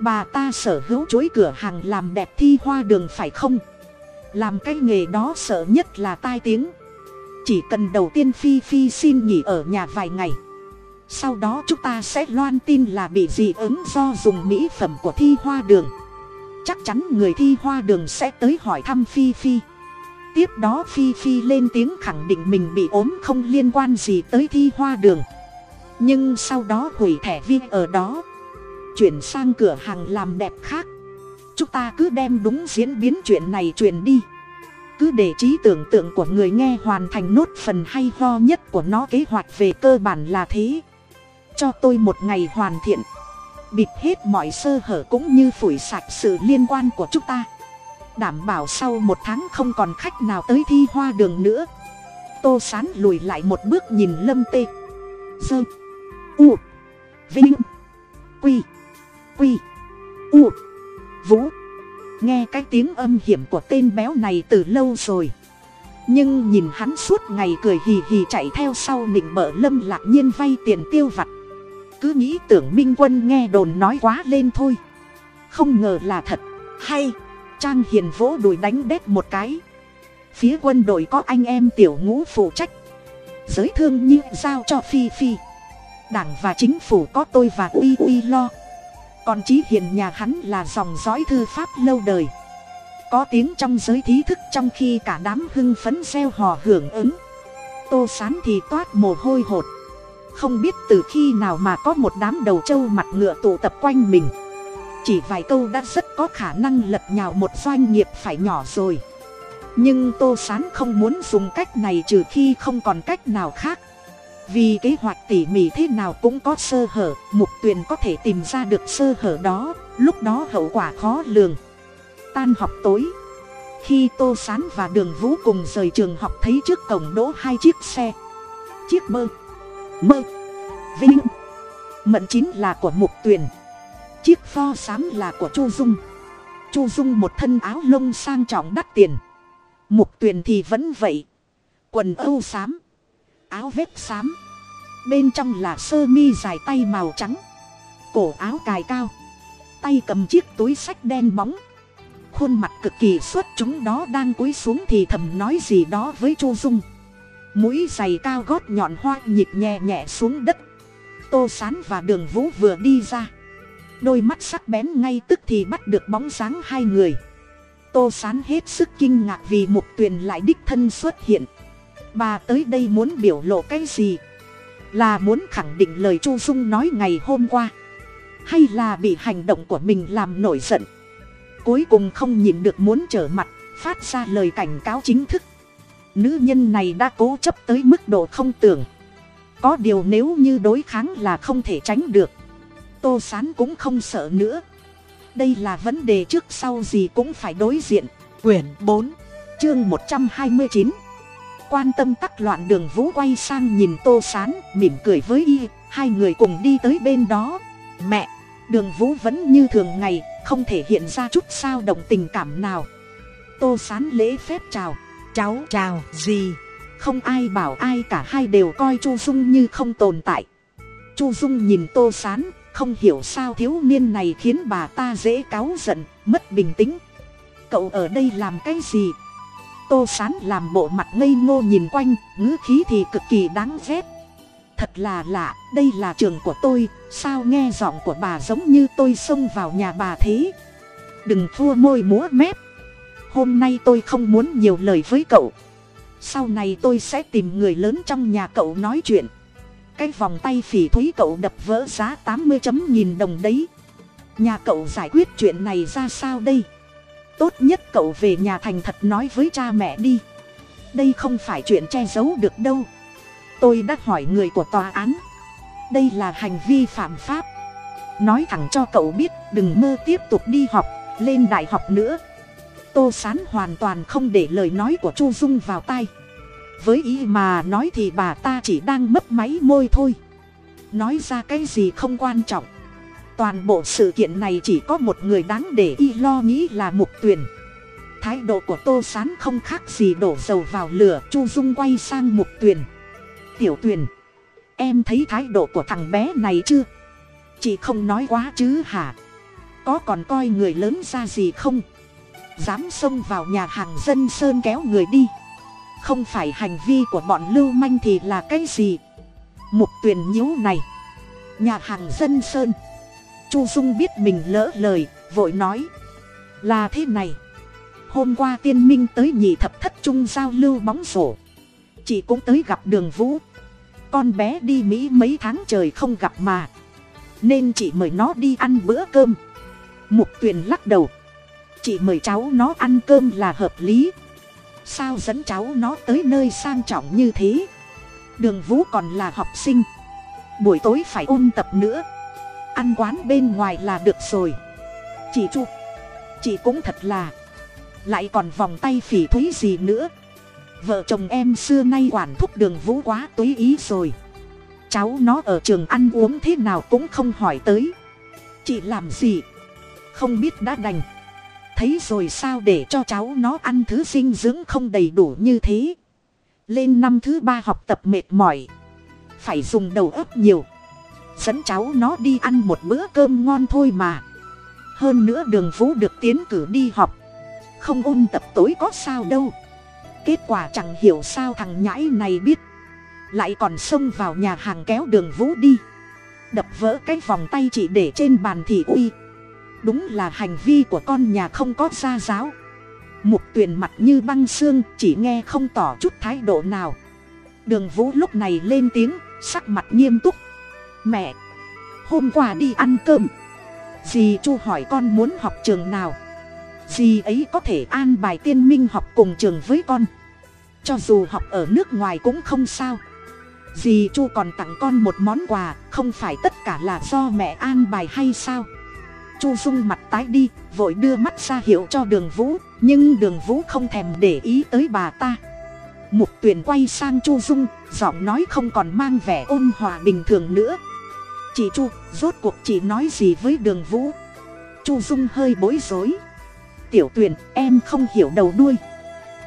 Bà ta sở hữu chuỗi cửa hàng làm đẹp thi hoa đường phải không? Làm cái nghề đó sợ nhất là tai tiếng. Chỉ cần đầu tiên phi phi xin nghỉ ở nhà vài ngày. Sau đó chúng ta sẽ loan tin là bị dị ứng do dùng mỹ phẩm của thi hoa đường. Chắc chắn người thi hoa đường sẽ tới hỏi thăm phi phi. Tiếp đó phi phi lên tiếng khẳng định mình bị ốm không liên quan gì tới thi hoa đường. Nhưng sau đó hủy thẻ viên ở đó. Chuyển sang cửa hàng làm đẹp khác chúng ta cứ đem đúng diễn biến chuyện này truyền đi. Cứ để trí tưởng tượng của người nghe hoàn thành nốt phần hay ho nhất của nó. Kế hoạch về cơ bản là thế. Cho tôi một ngày hoàn thiện. Bịt hết mọi sơ hở cũng như phủi sạch sự liên quan của chúng ta. Đảm bảo sau một tháng không còn khách nào tới thi hoa đường nữa. Tô sán lùi lại một bước nhìn lâm tê. Dơ u. Vinh. Quy. Quy. U vũ. Nghe cái tiếng âm hiểm của tên béo này từ lâu rồi. Nhưng nhìn hắn suốt ngày cười hì hì chạy theo sau nịnh bợ lâm lạc nhiên vay tiền tiêu vặt. Cứ nghĩ tưởng minh quân nghe đồn nói quá lên thôi. Không ngờ là thật. Hay, trang hiền vỗ đùi đánh đét một cái. Phía quân đội có anh em tiểu ngũ phụ trách. Giới thương như giao cho phi phi. Đảng và chính phủ có tôi và uy uy lo còn chí hiền nhà hắn là dòng dõi thư pháp lâu đời. Có tiếng trong giới thí thức trong khi cả đám hưng phấn gieo hò hưởng ứng. Tô sán thì toát mồ hôi hột. Không biết từ khi nào mà có một đám đầu trâu mặt ngựa tụ tập quanh mình. Chỉ vài câu đã rất có khả năng lật nhào một doanh nghiệp phải nhỏ rồi. Nhưng tô sán không muốn dùng cách này trừ khi không còn cách nào khác vì kế hoạch tỉ mỉ thế nào cũng có sơ hở, mục tuyền có thể tìm ra được sơ hở đó, lúc đó hậu quả khó lường. Tan học tối, khi tô sán và đường vũ cùng rời trường học thấy trước cổng đỗ hai chiếc xe. Chiếc mơ mơ, vinh. Mận chín là của mục tuyền, chiếc pho xám là của chu dung. Chu dung một thân áo lông sang trọng đắt tiền. Mục tuyền thì vẫn vậy, quần âu xám áo vết xám. Bên trong là sơ mi dài tay màu trắng. Cổ áo cài cao. Tay cầm chiếc túi sách đen bóng. Khuôn mặt cực kỳ xuất chúng đó đang cúi xuống thì thầm nói gì đó với chu dung. Mũi giày cao gót nhọn hoa nhịp nhẹ nhẹ xuống đất. Tô sán và đường vũ vừa đi ra. Đôi mắt sắc bén ngay tức thì bắt được bóng dáng hai người. Tô sán hết sức kinh ngạc vì mục tuyền lại đích thân xuất hiện bà tới đây muốn biểu lộ cái gì? Là muốn khẳng định lời chu dung nói ngày hôm qua. Hay là bị hành động của mình làm nổi giận? Cuối cùng không nhìn được muốn trở mặt, phát ra lời cảnh cáo chính thức. Nữ nhân này đã cố chấp tới mức độ không tưởng. Có điều nếu như đối kháng là không thể tránh được. Tô sán cũng không sợ nữa. Đây là vấn đề trước sau gì cũng phải đối diện. Quyển bốn, chương một trăm hai mươi chín quan tâm các loạn đường vũ quay sang nhìn tô sán, mỉm cười với y, hai người cùng đi tới bên đó. Mẹ, đường vũ vẫn như thường ngày, không thể hiện ra chút sao động tình cảm nào. Tô sán lễ phép chào, cháu chào, gì? Không ai bảo ai cả, hai đều coi chu dung như không tồn tại. Chu dung nhìn tô sán, không hiểu sao thiếu niên này khiến bà ta dễ cáu giận, mất bình tĩnh. Cậu ở đây làm cái gì? Tô sán làm bộ mặt ngây ngô nhìn quanh, ngữ khí thì cực kỳ đáng ghét. Thật là lạ, đây là trường của tôi, sao nghe giọng của bà giống như tôi xông vào nhà bà thế? Đừng thua môi múa mép. Hôm nay tôi không muốn nhiều lời với cậu. Sau này tôi sẽ tìm người lớn trong nhà cậu nói chuyện. Cái vòng tay phỉ thúy cậu đập vỡ giá tám mươi chấm nghìn đồng đấy. Nhà cậu giải quyết chuyện này ra sao đây? Tốt nhất cậu về nhà thành thật nói với cha mẹ đi. Đây không phải chuyện che giấu được đâu. Tôi đã hỏi người của tòa án. Đây là hành vi phạm pháp. Nói thẳng cho cậu biết, đừng mơ tiếp tục đi học, lên đại học nữa. Tô sán hoàn toàn không để lời nói của chu dung vào tai. Với ý mà nói thì bà ta chỉ đang mấp máy môi thôi. Nói ra cái gì không quan trọng toàn bộ sự kiện này chỉ có một người đáng để y lo nghĩ là mục tuyền. Thái độ của tô s á n không khác gì đổ dầu vào lửa, chu dung quay sang mục tuyền. Tiểu tuyền, em thấy thái độ của thằng bé này chưa? Chị không nói quá chứ hả? Có còn coi người lớn ra gì không? Dám xông vào nhà hàng dân sơn kéo người đi. Không phải hành vi của bọn lưu manh thì là cái gì? Mục tuyền nhíu này nhà hàng dân sơn chu dung biết mình lỡ lời, vội nói. Là thế này. Hôm qua tiên minh tới nhị thập thất trung giao lưu bóng rổ. Chị cũng tới gặp đường vũ. Con bé đi mỹ mấy tháng trời không gặp mà. Nên chị mời nó đi ăn bữa cơm. Mục tuyền lắc đầu. Chị mời cháu nó ăn cơm là hợp lý. Sao dẫn cháu nó tới nơi sang trọng như thế? Đường vũ còn là học sinh. Buổi tối phải ôn tập nữa ăn quán bên ngoài là được rồi. Chị chu, chị cũng thật là. Lại còn vòng tay phỉ thúy gì nữa. Vợ chồng em xưa nay quản thúc đường vũ quá túy ý rồi. Cháu nó ở trường ăn uống thế nào cũng không hỏi tới. Chị làm gì? Không biết đã đành. Thấy rồi sao để cho cháu nó ăn thứ dinh dưỡng không đầy đủ như thế? Lên năm thứ ba học tập mệt mỏi. Phải dùng đầu óc nhiều dẫn cháu nó đi ăn một bữa cơm ngon thôi mà. Hơn nữa đường vũ được tiến cử đi học. Không ôn tập tối có sao đâu. Kết quả chẳng hiểu sao thằng nhãi này biết. Lại còn xông vào nhà hàng kéo đường vũ đi. Đập vỡ cái vòng tay chị để trên bàn thị uy đúng là hành vi của con nhà không có gia giáo. Mục tuyền mặt như băng xương, chỉ nghe không tỏ chút thái độ nào. Đường vũ lúc này lên tiếng, sắc mặt nghiêm túc mẹ. Hôm qua đi ăn cơm. Dì chu hỏi con muốn học trường nào. Dì ấy có thể an bài tiên minh học cùng trường với con. Cho dù học ở nước ngoài cũng không sao. Dì chu còn tặng con một món quà, không phải tất cả là do mẹ an bài hay sao? Chu dung mặt tái đi, vội đưa mắt ra hiệu cho đường vũ, nhưng đường vũ không thèm để ý tới bà ta. Mục tuyền quay sang chu dung, giọng nói không còn mang vẻ ôn hòa bình thường nữa chị chu, rốt cuộc chị nói gì với đường vũ? Chu dung hơi bối rối. Tiểu tuyền em không hiểu đầu đuôi.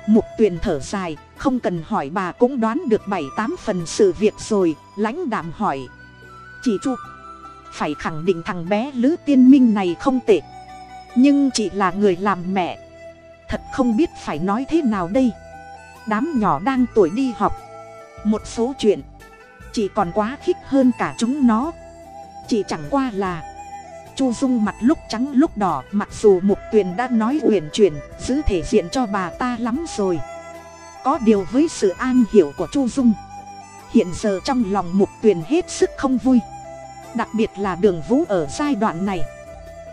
Mục tuyền thở dài, không cần hỏi bà cũng đoán được bảy tám phần sự việc rồi, lãnh đạm hỏi. Chị chu, phải khẳng định thằng bé lữ tiên minh này không tệ. Nhưng chị là người làm mẹ. Thật không biết phải nói thế nào đây. Đám nhỏ đang tuổi đi học. Một số chuyện chị còn quá khích hơn cả chúng nó chỉ chẳng qua là chu dung mặt lúc trắng lúc đỏ, mặc dù mục tuyền đã nói uyển chuyển, giữ thể diện cho bà ta lắm rồi. Có điều với sự an hiểu của chu dung, hiện giờ trong lòng mục tuyền hết sức không vui. Đặc biệt là đường vũ ở giai đoạn này.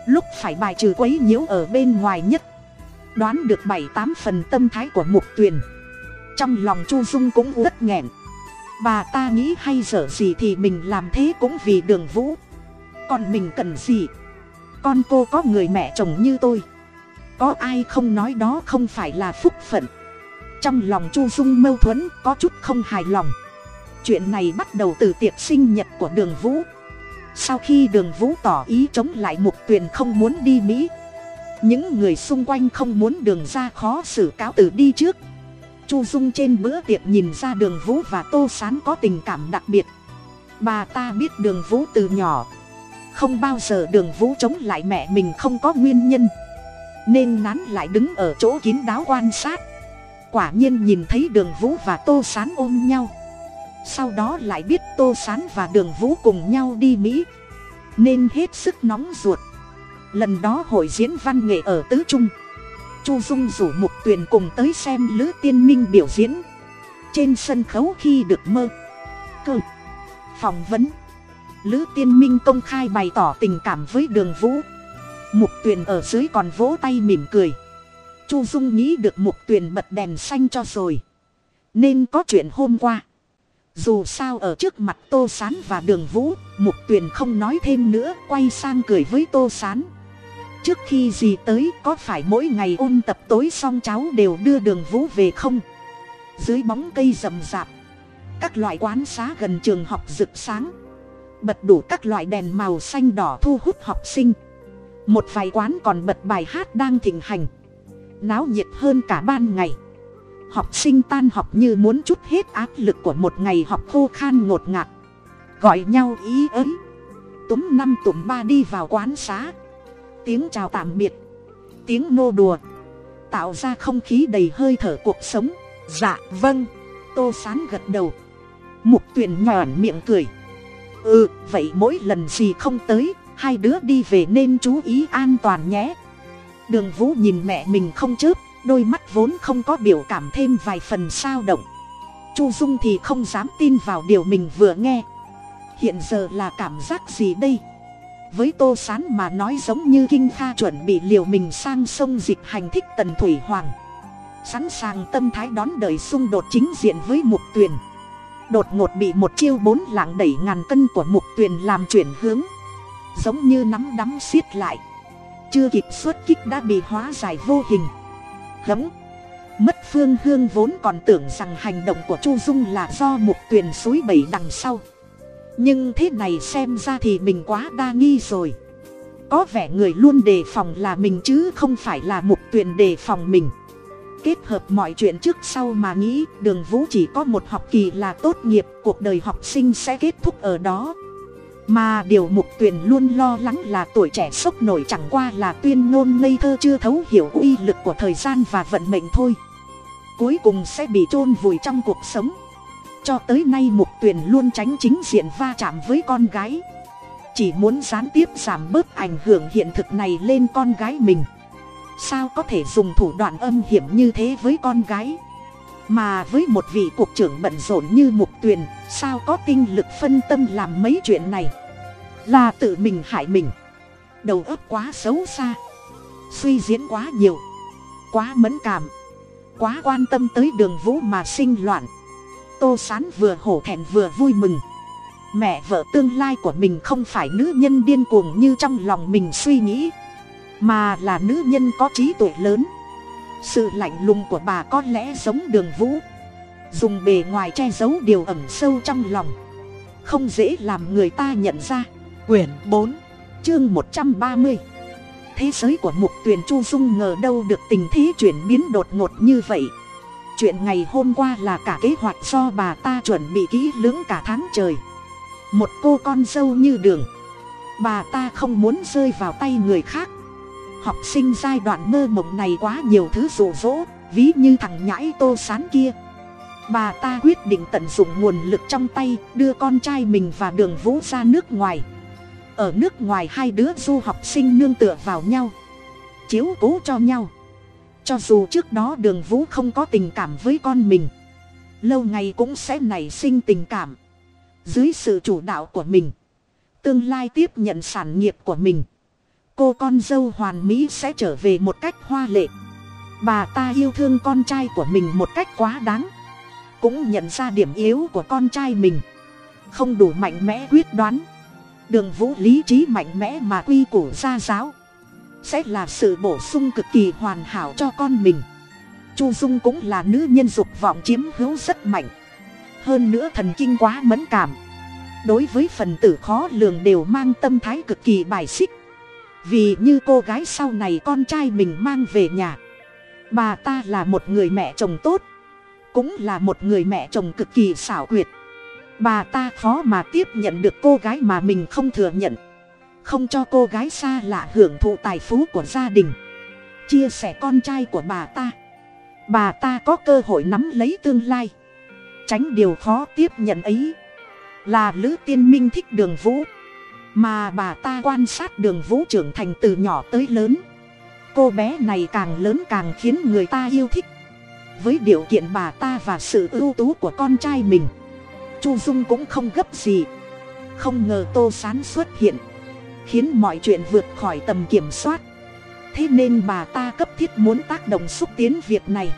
Lúc phải bài trừ quấy nhiễu ở bên ngoài nhất, đoán được bảy tám phần tâm thái của mục tuyền. Trong lòng chu dung cũng rất nghẹn. Bà ta nghĩ hay dở gì thì mình làm thế cũng vì đường vũ còn mình cần gì? Con cô có người mẹ chồng như tôi. Có ai không nói đó không phải là phúc phận? Trong lòng chu dung mâu thuẫn có chút không hài lòng. Chuyện này bắt đầu từ tiệc sinh nhật của đường vũ. Sau khi đường vũ tỏ ý chống lại mục tuyền không muốn đi mỹ, những người xung quanh không muốn đường ra khó xử cáo từ đi trước. Chu dung trên bữa tiệc nhìn ra đường vũ và tô s á n có tình cảm đặc biệt. Bà ta biết đường vũ từ nhỏ không bao giờ đường vũ chống lại mẹ mình không có nguyên nhân. Nên nán lại đứng ở chỗ kín đáo quan sát. Quả nhiên nhìn thấy đường vũ và tô s á n ôm nhau. Sau đó lại biết tô s á n và đường vũ cùng nhau đi mỹ. Nên hết sức nóng ruột. Lần đó hội diễn văn nghệ ở tứ trung. Chu dung rủ mục tuyền cùng tới xem lữ tiên minh biểu diễn. Trên sân khấu khi được mơ. Cơ. Phỏng vấn lữ tiên minh công khai bày tỏ tình cảm với đường vũ. Mục tuyền ở dưới còn vỗ tay mỉm cười. Chu dung nghĩ được mục tuyền bật đèn xanh cho rồi. Nên có chuyện hôm qua. Dù sao ở trước mặt tô s á n và đường vũ, mục tuyền không nói thêm nữa, quay sang cười với tô s á n trước khi gì tới, có phải mỗi ngày ôn tập tối xong cháu đều đưa đường vũ về không? Dưới bóng cây rậm rạp, các loại quán xá gần trường học rực sáng bật đủ các loại đèn màu xanh đỏ thu hút học sinh. Một vài quán còn bật bài hát đang thịnh hành. Náo nhiệt hơn cả ban ngày. Học sinh tan học như muốn chút hết áp lực của một ngày học khô khan ngột ngạt. Gọi nhau ý ấy, túm năm tụm ba đi vào quán xá. Tiếng chào tạm biệt. Tiếng nô đùa. Tạo ra không khí đầy hơi thở cuộc sống. Dạ vâng. Tô sán gật đầu. Mục tuyền nhòn miệng cười ừ vậy mỗi lần gì không tới, hai đứa đi về nên chú ý an toàn nhé. Đường vũ nhìn mẹ mình không chớp, đôi mắt vốn không có biểu cảm thêm vài phần sao động. Chu dung thì không dám tin vào điều mình vừa nghe. Hiện giờ là cảm giác gì đây? Với tô s á n mà nói giống như kinh kha chuẩn bị liều mình sang sông dịch hành thích tần thủy hoàng. Sẵn sàng tâm thái đón đời xung đột chính diện với mục tuyền đột ngột bị một chiêu bốn lạng đẩy ngàn cân của mục tuyền làm chuyển hướng. Giống như nắm đắm xiết lại. Chưa kịp xuất kích đã bị hóa giải vô hình. Hấm. Mất phương hương vốn còn tưởng rằng hành động của chu dung là do mục tuyền suối bẩy đằng sau. Nhưng thế này xem ra thì mình quá đa nghi rồi. Có vẻ người luôn đề phòng là mình chứ không phải là mục tuyền đề phòng mình kết hợp mọi chuyện trước sau mà nghĩ, đường vũ chỉ có một học kỳ là tốt nghiệp, cuộc đời học sinh sẽ kết thúc ở đó. Mà điều mục tuyền luôn lo lắng là tuổi trẻ sốc nổi chẳng qua là tuyên ngôn ngây thơ chưa thấu hiểu uy lực của thời gian và vận mệnh thôi. Cuối cùng sẽ bị chôn vùi trong cuộc sống. Cho tới nay mục tuyền luôn tránh chính diện va chạm với con gái. Chỉ muốn gián tiếp giảm bớt ảnh hưởng hiện thực này lên con gái mình sao có thể dùng thủ đoạn âm hiểm như thế với con gái? Mà với một vị cục trưởng bận rộn như mục tuyền, sao có tinh lực phân tâm làm mấy chuyện này? Là tự mình hại mình. Đầu óc quá xấu xa. Suy diễn quá nhiều. Quá mẫn cảm. Quá quan tâm tới đường vũ mà sinh loạn. Tô sán vừa hổ thẹn vừa vui mừng. Mẹ vợ tương lai của mình không phải nữ nhân điên cuồng như trong lòng mình suy nghĩ mà là nữ nhân có trí tuệ lớn. Sự lạnh lùng của bà có lẽ giống đường vũ. Dùng bề ngoài che giấu điều ẩn sâu trong lòng. Không dễ làm người ta nhận ra. Quyển bốn, chương một trăm ba mươi. Thế giới của mục tuyền chu dung ngờ đâu được tình thế chuyển biến đột ngột như vậy. Chuyện ngày hôm qua là cả kế hoạch do bà ta chuẩn bị kỹ lưỡng cả tháng trời. Một cô con dâu như đường. Bà ta không muốn rơi vào tay người khác học sinh giai đoạn mơ mộng này quá nhiều thứ rụ rỗ, ví như thằng nhãi tô sán kia. Bà ta quyết định tận dụng nguồn lực trong tay, đưa con trai mình và đường vũ ra nước ngoài. Ở nước ngoài hai đứa du học sinh nương tựa vào nhau, chiếu cố cho nhau. Cho dù trước đó đường vũ không có tình cảm với con mình, lâu ngày cũng sẽ nảy sinh tình cảm. Dưới sự chủ đạo của mình, tương lai tiếp nhận sản nghiệp của mình cô con dâu hoàn mỹ sẽ trở về một cách hoa lệ. Bà ta yêu thương con trai của mình một cách quá đáng. Cũng nhận ra điểm yếu của con trai mình. Không đủ mạnh mẽ quyết đoán. Đường vũ lý trí mạnh mẽ mà quy củ gia giáo. Sẽ là sự bổ sung cực kỳ hoàn hảo cho con mình. Chu dung cũng là nữ nhân dục vọng chiếm hữu rất mạnh. Hơn nữa thần kinh quá mẫn cảm. Đối với phần tử khó lường đều mang tâm thái cực kỳ bài xích vì như cô gái sau này con trai mình mang về nhà. Bà ta là một người mẹ chồng tốt. Cũng là một người mẹ chồng cực kỳ xảo quyệt. Bà ta khó mà tiếp nhận được cô gái mà mình không thừa nhận. Không cho cô gái xa lạ hưởng thụ tài phú của gia đình. Chia sẻ con trai của bà ta. Bà ta có cơ hội nắm lấy tương lai. Tránh điều khó tiếp nhận ấy. Là lữ tiên minh thích đường vũ mà bà ta quan sát đường vũ trưởng thành từ nhỏ tới lớn. Cô bé này càng lớn càng khiến người ta yêu thích. Với điều kiện bà ta và sự ưu tú của con trai mình, chu dung cũng không gấp gì. Không ngờ tô sán xuất hiện, khiến mọi chuyện vượt khỏi tầm kiểm soát. Thế nên bà ta cấp thiết muốn tác động xúc tiến việc này.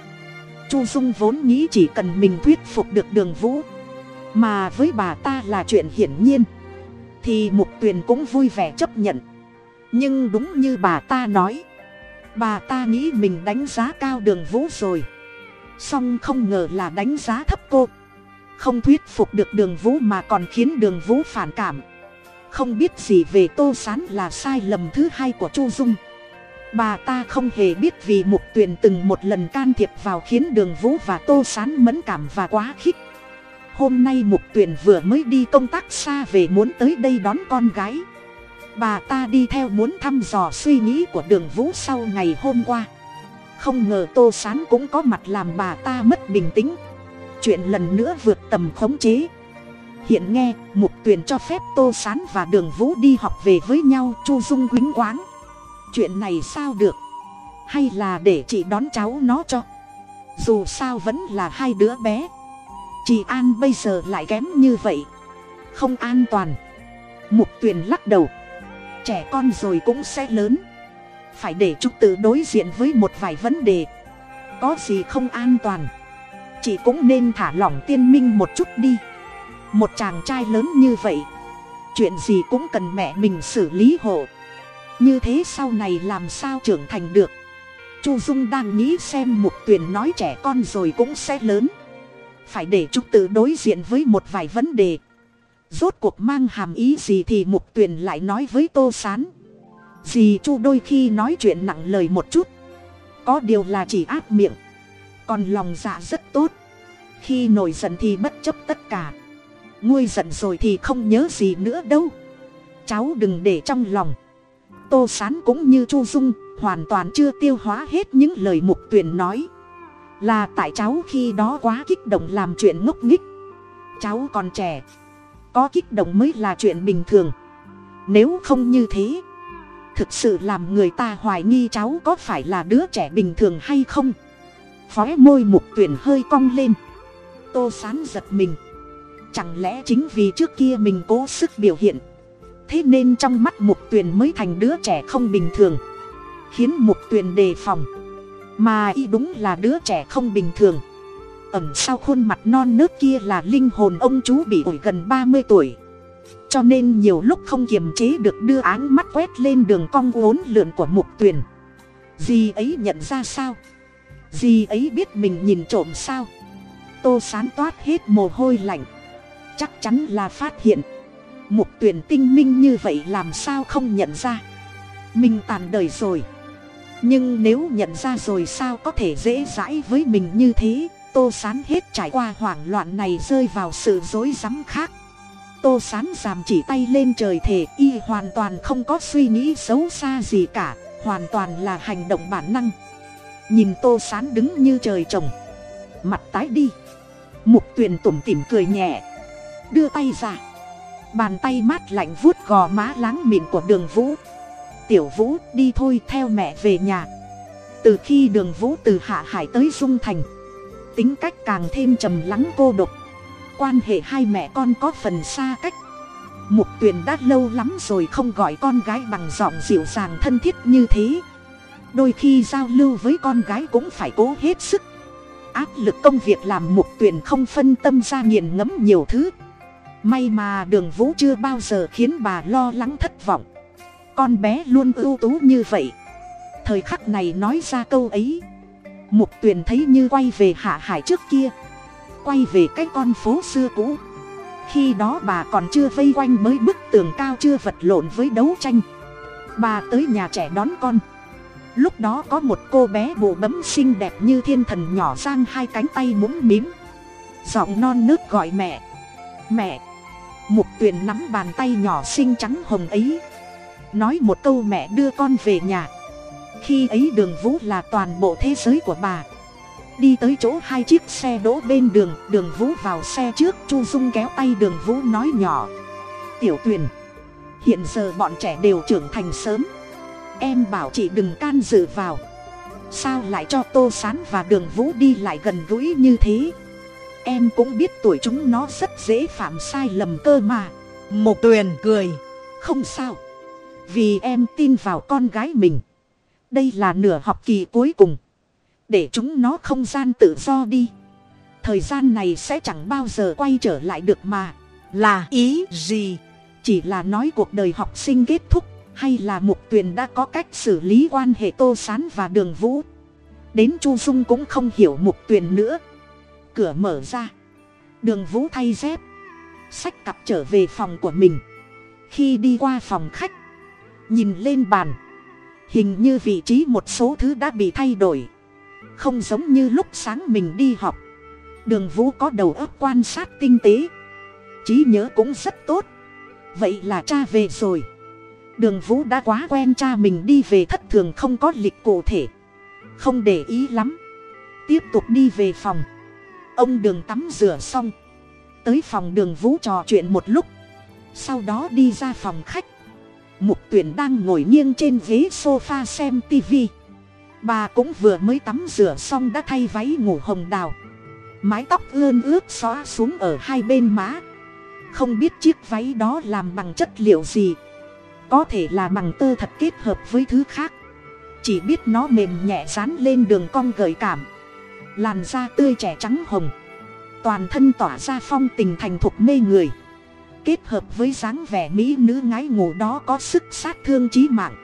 Chu dung vốn nghĩ chỉ cần mình thuyết phục được đường vũ. Mà với bà ta là chuyện hiển nhiên thì mục tuyền cũng vui vẻ chấp nhận. Nhưng đúng như bà ta nói, bà ta nghĩ mình đánh giá cao đường vũ rồi. Song không ngờ là đánh giá thấp cô. Không thuyết phục được đường vũ mà còn khiến đường vũ phản cảm. Không biết gì về tô s á n là sai lầm thứ hai của chu dung. Bà ta không hề biết vì mục tuyền từng một lần can thiệp vào khiến đường vũ và tô s á n mẫn cảm và quá khích hôm nay mục tuyền vừa mới đi công tác xa về muốn tới đây đón con gái. Bà ta đi theo muốn thăm dò suy nghĩ của đường vũ sau ngày hôm qua. Không ngờ tô s á n cũng có mặt làm bà ta mất bình tĩnh. Chuyện lần nữa vượt tầm khống chế. Hiện nghe, mục tuyền cho phép tô s á n và đường vũ đi học về với nhau, chu dung quýnh quáng. Chuyện này sao được? Hay là để chị đón cháu nó cho? Dù sao vẫn là hai đứa bé chị an bây giờ lại kém như vậy. Không an toàn. Mục tuyền lắc đầu. Trẻ con rồi cũng sẽ lớn. Phải để chúng tự đối diện với một vài vấn đề. Có gì không an toàn? Chị cũng nên thả lỏng tiên minh một chút đi. Một chàng trai lớn như vậy, chuyện gì cũng cần mẹ mình xử lý hộ. Như thế sau này làm sao trưởng thành được? Chu dung đang nghĩ xem mục tuyền nói trẻ con rồi cũng sẽ lớn phải để chúng tự đối diện với một vài vấn đề. Rốt cuộc mang hàm ý gì thì mục tuyền lại nói với tô s á n dì chu đôi khi nói chuyện nặng lời một chút. Có điều là chỉ áp miệng. Còn lòng dạ rất tốt. Khi nổi giận thì bất chấp tất cả. Nguôi giận rồi thì không nhớ gì nữa đâu. Cháu đừng để trong lòng. Tô sán cũng như chu dung hoàn toàn chưa tiêu hóa hết những lời mục tuyền nói là tại cháu khi đó quá kích động làm chuyện ngốc nghích. Cháu còn trẻ, có kích động mới là chuyện bình thường. Nếu không như thế, thực sự làm người ta hoài nghi cháu có phải là đứa trẻ bình thường hay không? Phói môi mục tuyển hơi cong lên. Tô sán giật mình. Chẳng lẽ chính vì trước kia mình cố sức biểu hiện, thế nên trong mắt mục tuyền mới thành đứa trẻ không bình thường? Khiến mục tuyền đề phòng mà y đúng là đứa trẻ không bình thường. Ẩm sau khuôn mặt non nớt kia là linh hồn ông chú bị ổi gần ba mươi tuổi. Cho nên nhiều lúc không kiềm chế được đưa áng mắt quét lên đường cong uốn lượn của mục tuyền. Dì ấy nhận ra sao? Dì ấy biết mình nhìn trộm sao? Tô sán toát hết mồ hôi lạnh. Chắc chắn là phát hiện. Mục tuyền tinh minh như vậy làm sao không nhận ra? Mình tàn đời rồi nhưng nếu nhận ra rồi sao có thể dễ dãi với mình như thế? Tô sán hết trải qua hoảng loạn này rơi vào sự rối rắm khác. Tô sán giảm chỉ tay lên trời thể y hoàn toàn không có suy nghĩ xấu xa gì cả, hoàn toàn là hành động bản năng. Nhìn tô sán đứng như trời trồng, mặt tái đi. Mục tuyền tủm tỉm cười nhẹ, đưa tay ra. Bàn tay mát lạnh vuốt gò má láng mịn của đường vũ tiểu vũ, đi thôi, theo mẹ về nhà. Từ khi đường vũ từ hạ hải tới dung thành, tính cách càng thêm trầm lắng cô độc. Quan hệ hai mẹ con có phần xa cách. Mục tuyền đã lâu lắm rồi không gọi con gái bằng giọng dịu dàng thân thiết như thế. Đôi khi giao lưu với con gái cũng phải cố hết sức. Áp lực công việc làm mục tuyền không phân tâm ra nghiền ngẫm nhiều thứ. May mà đường vũ chưa bao giờ khiến bà lo lắng thất vọng con bé luôn ưu tú như vậy. Thời khắc này nói ra câu ấy, mục tuyền thấy như quay về hạ hải trước kia, quay về cái con phố xưa cũ. Khi đó bà còn chưa vây quanh mới bức tường cao chưa vật lộn với đấu tranh. Bà tới nhà trẻ đón con. Lúc đó có một cô bé bộ bấm xinh đẹp như thiên thần nhỏ giang hai cánh tay mũm mím giọng non nước gọi mẹ. Mẹ. Mục tuyền nắm bàn tay nhỏ xinh trắng hồng ấy nói một câu mẹ đưa con về nhà. Khi ấy đường vũ là toàn bộ thế giới của bà. Đi tới chỗ hai chiếc xe đỗ bên đường đường vũ vào xe trước, chu dung kéo tay đường vũ nói nhỏ. Tiểu tuyền, hiện giờ bọn trẻ đều trưởng thành sớm. Em bảo chị đừng can dự vào. Sao lại cho tô sán và đường vũ đi lại gần gũi như thế? Em cũng biết tuổi chúng nó rất dễ phạm sai lầm cơ mà. Một tuyền cười. Không sao vì em tin vào con gái mình. Đây là nửa học kỳ cuối cùng. Để chúng nó không gian tự do đi. Thời gian này sẽ chẳng bao giờ quay trở lại được mà. Là ý gì? Chỉ là nói cuộc đời học sinh kết thúc, hay là mục tuyền đã có cách xử lý quan hệ tô sán và đường vũ? Đến chu dung cũng không hiểu mục tuyền nữa. Cửa mở ra. Đường vũ thay dép. Xách cặp trở về phòng của mình. Khi đi qua phòng khách nhìn lên bàn. Hình như vị trí một số thứ đã bị thay đổi. Không giống như lúc sáng mình đi học. Đường vũ có đầu óc quan sát tinh tế. Trí nhớ cũng rất tốt. Vậy là cha về rồi. Đường vũ đã quá quen cha mình đi về thất thường không có lịch cụ thể. Không để ý lắm. Tiếp tục đi về phòng. Ông đường tắm rửa xong. Tới phòng đường vũ trò chuyện một lúc. Sau đó đi ra phòng khách mục tuyển đang ngồi nghiêng trên ghế sofa xem TV. bà cũng vừa mới tắm rửa xong đã thay váy ngủ hồng đào. Mái tóc ươn ướt xóa xuống ở hai bên má. Không biết chiếc váy đó làm bằng chất liệu gì. Có thể là bằng tơ thật kết hợp với thứ khác. Chỉ biết nó mềm nhẹ dán lên đường cong gợi cảm. Làn da tươi trẻ trắng hồng. Toàn thân tỏa ra phong tình thành thục mê người kết hợp với dáng vẻ mỹ nữ ngái ngủ đó có sức sát thương trí mạng.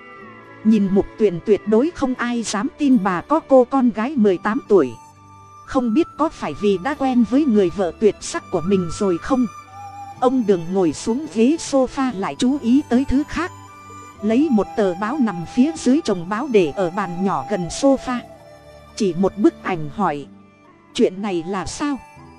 Nhìn mục tuyển tuyệt đối không ai dám tin bà có cô con gái mười tám tuổi. Không biết có phải vì đã quen với người vợ tuyệt sắc của mình rồi không? Ông đường ngồi xuống ghế sofa lại chú ý tới thứ khác. Lấy một tờ báo nằm phía dưới chồng báo để ở bàn nhỏ gần sofa. Chỉ một bức ảnh hỏi, chuyện này là sao?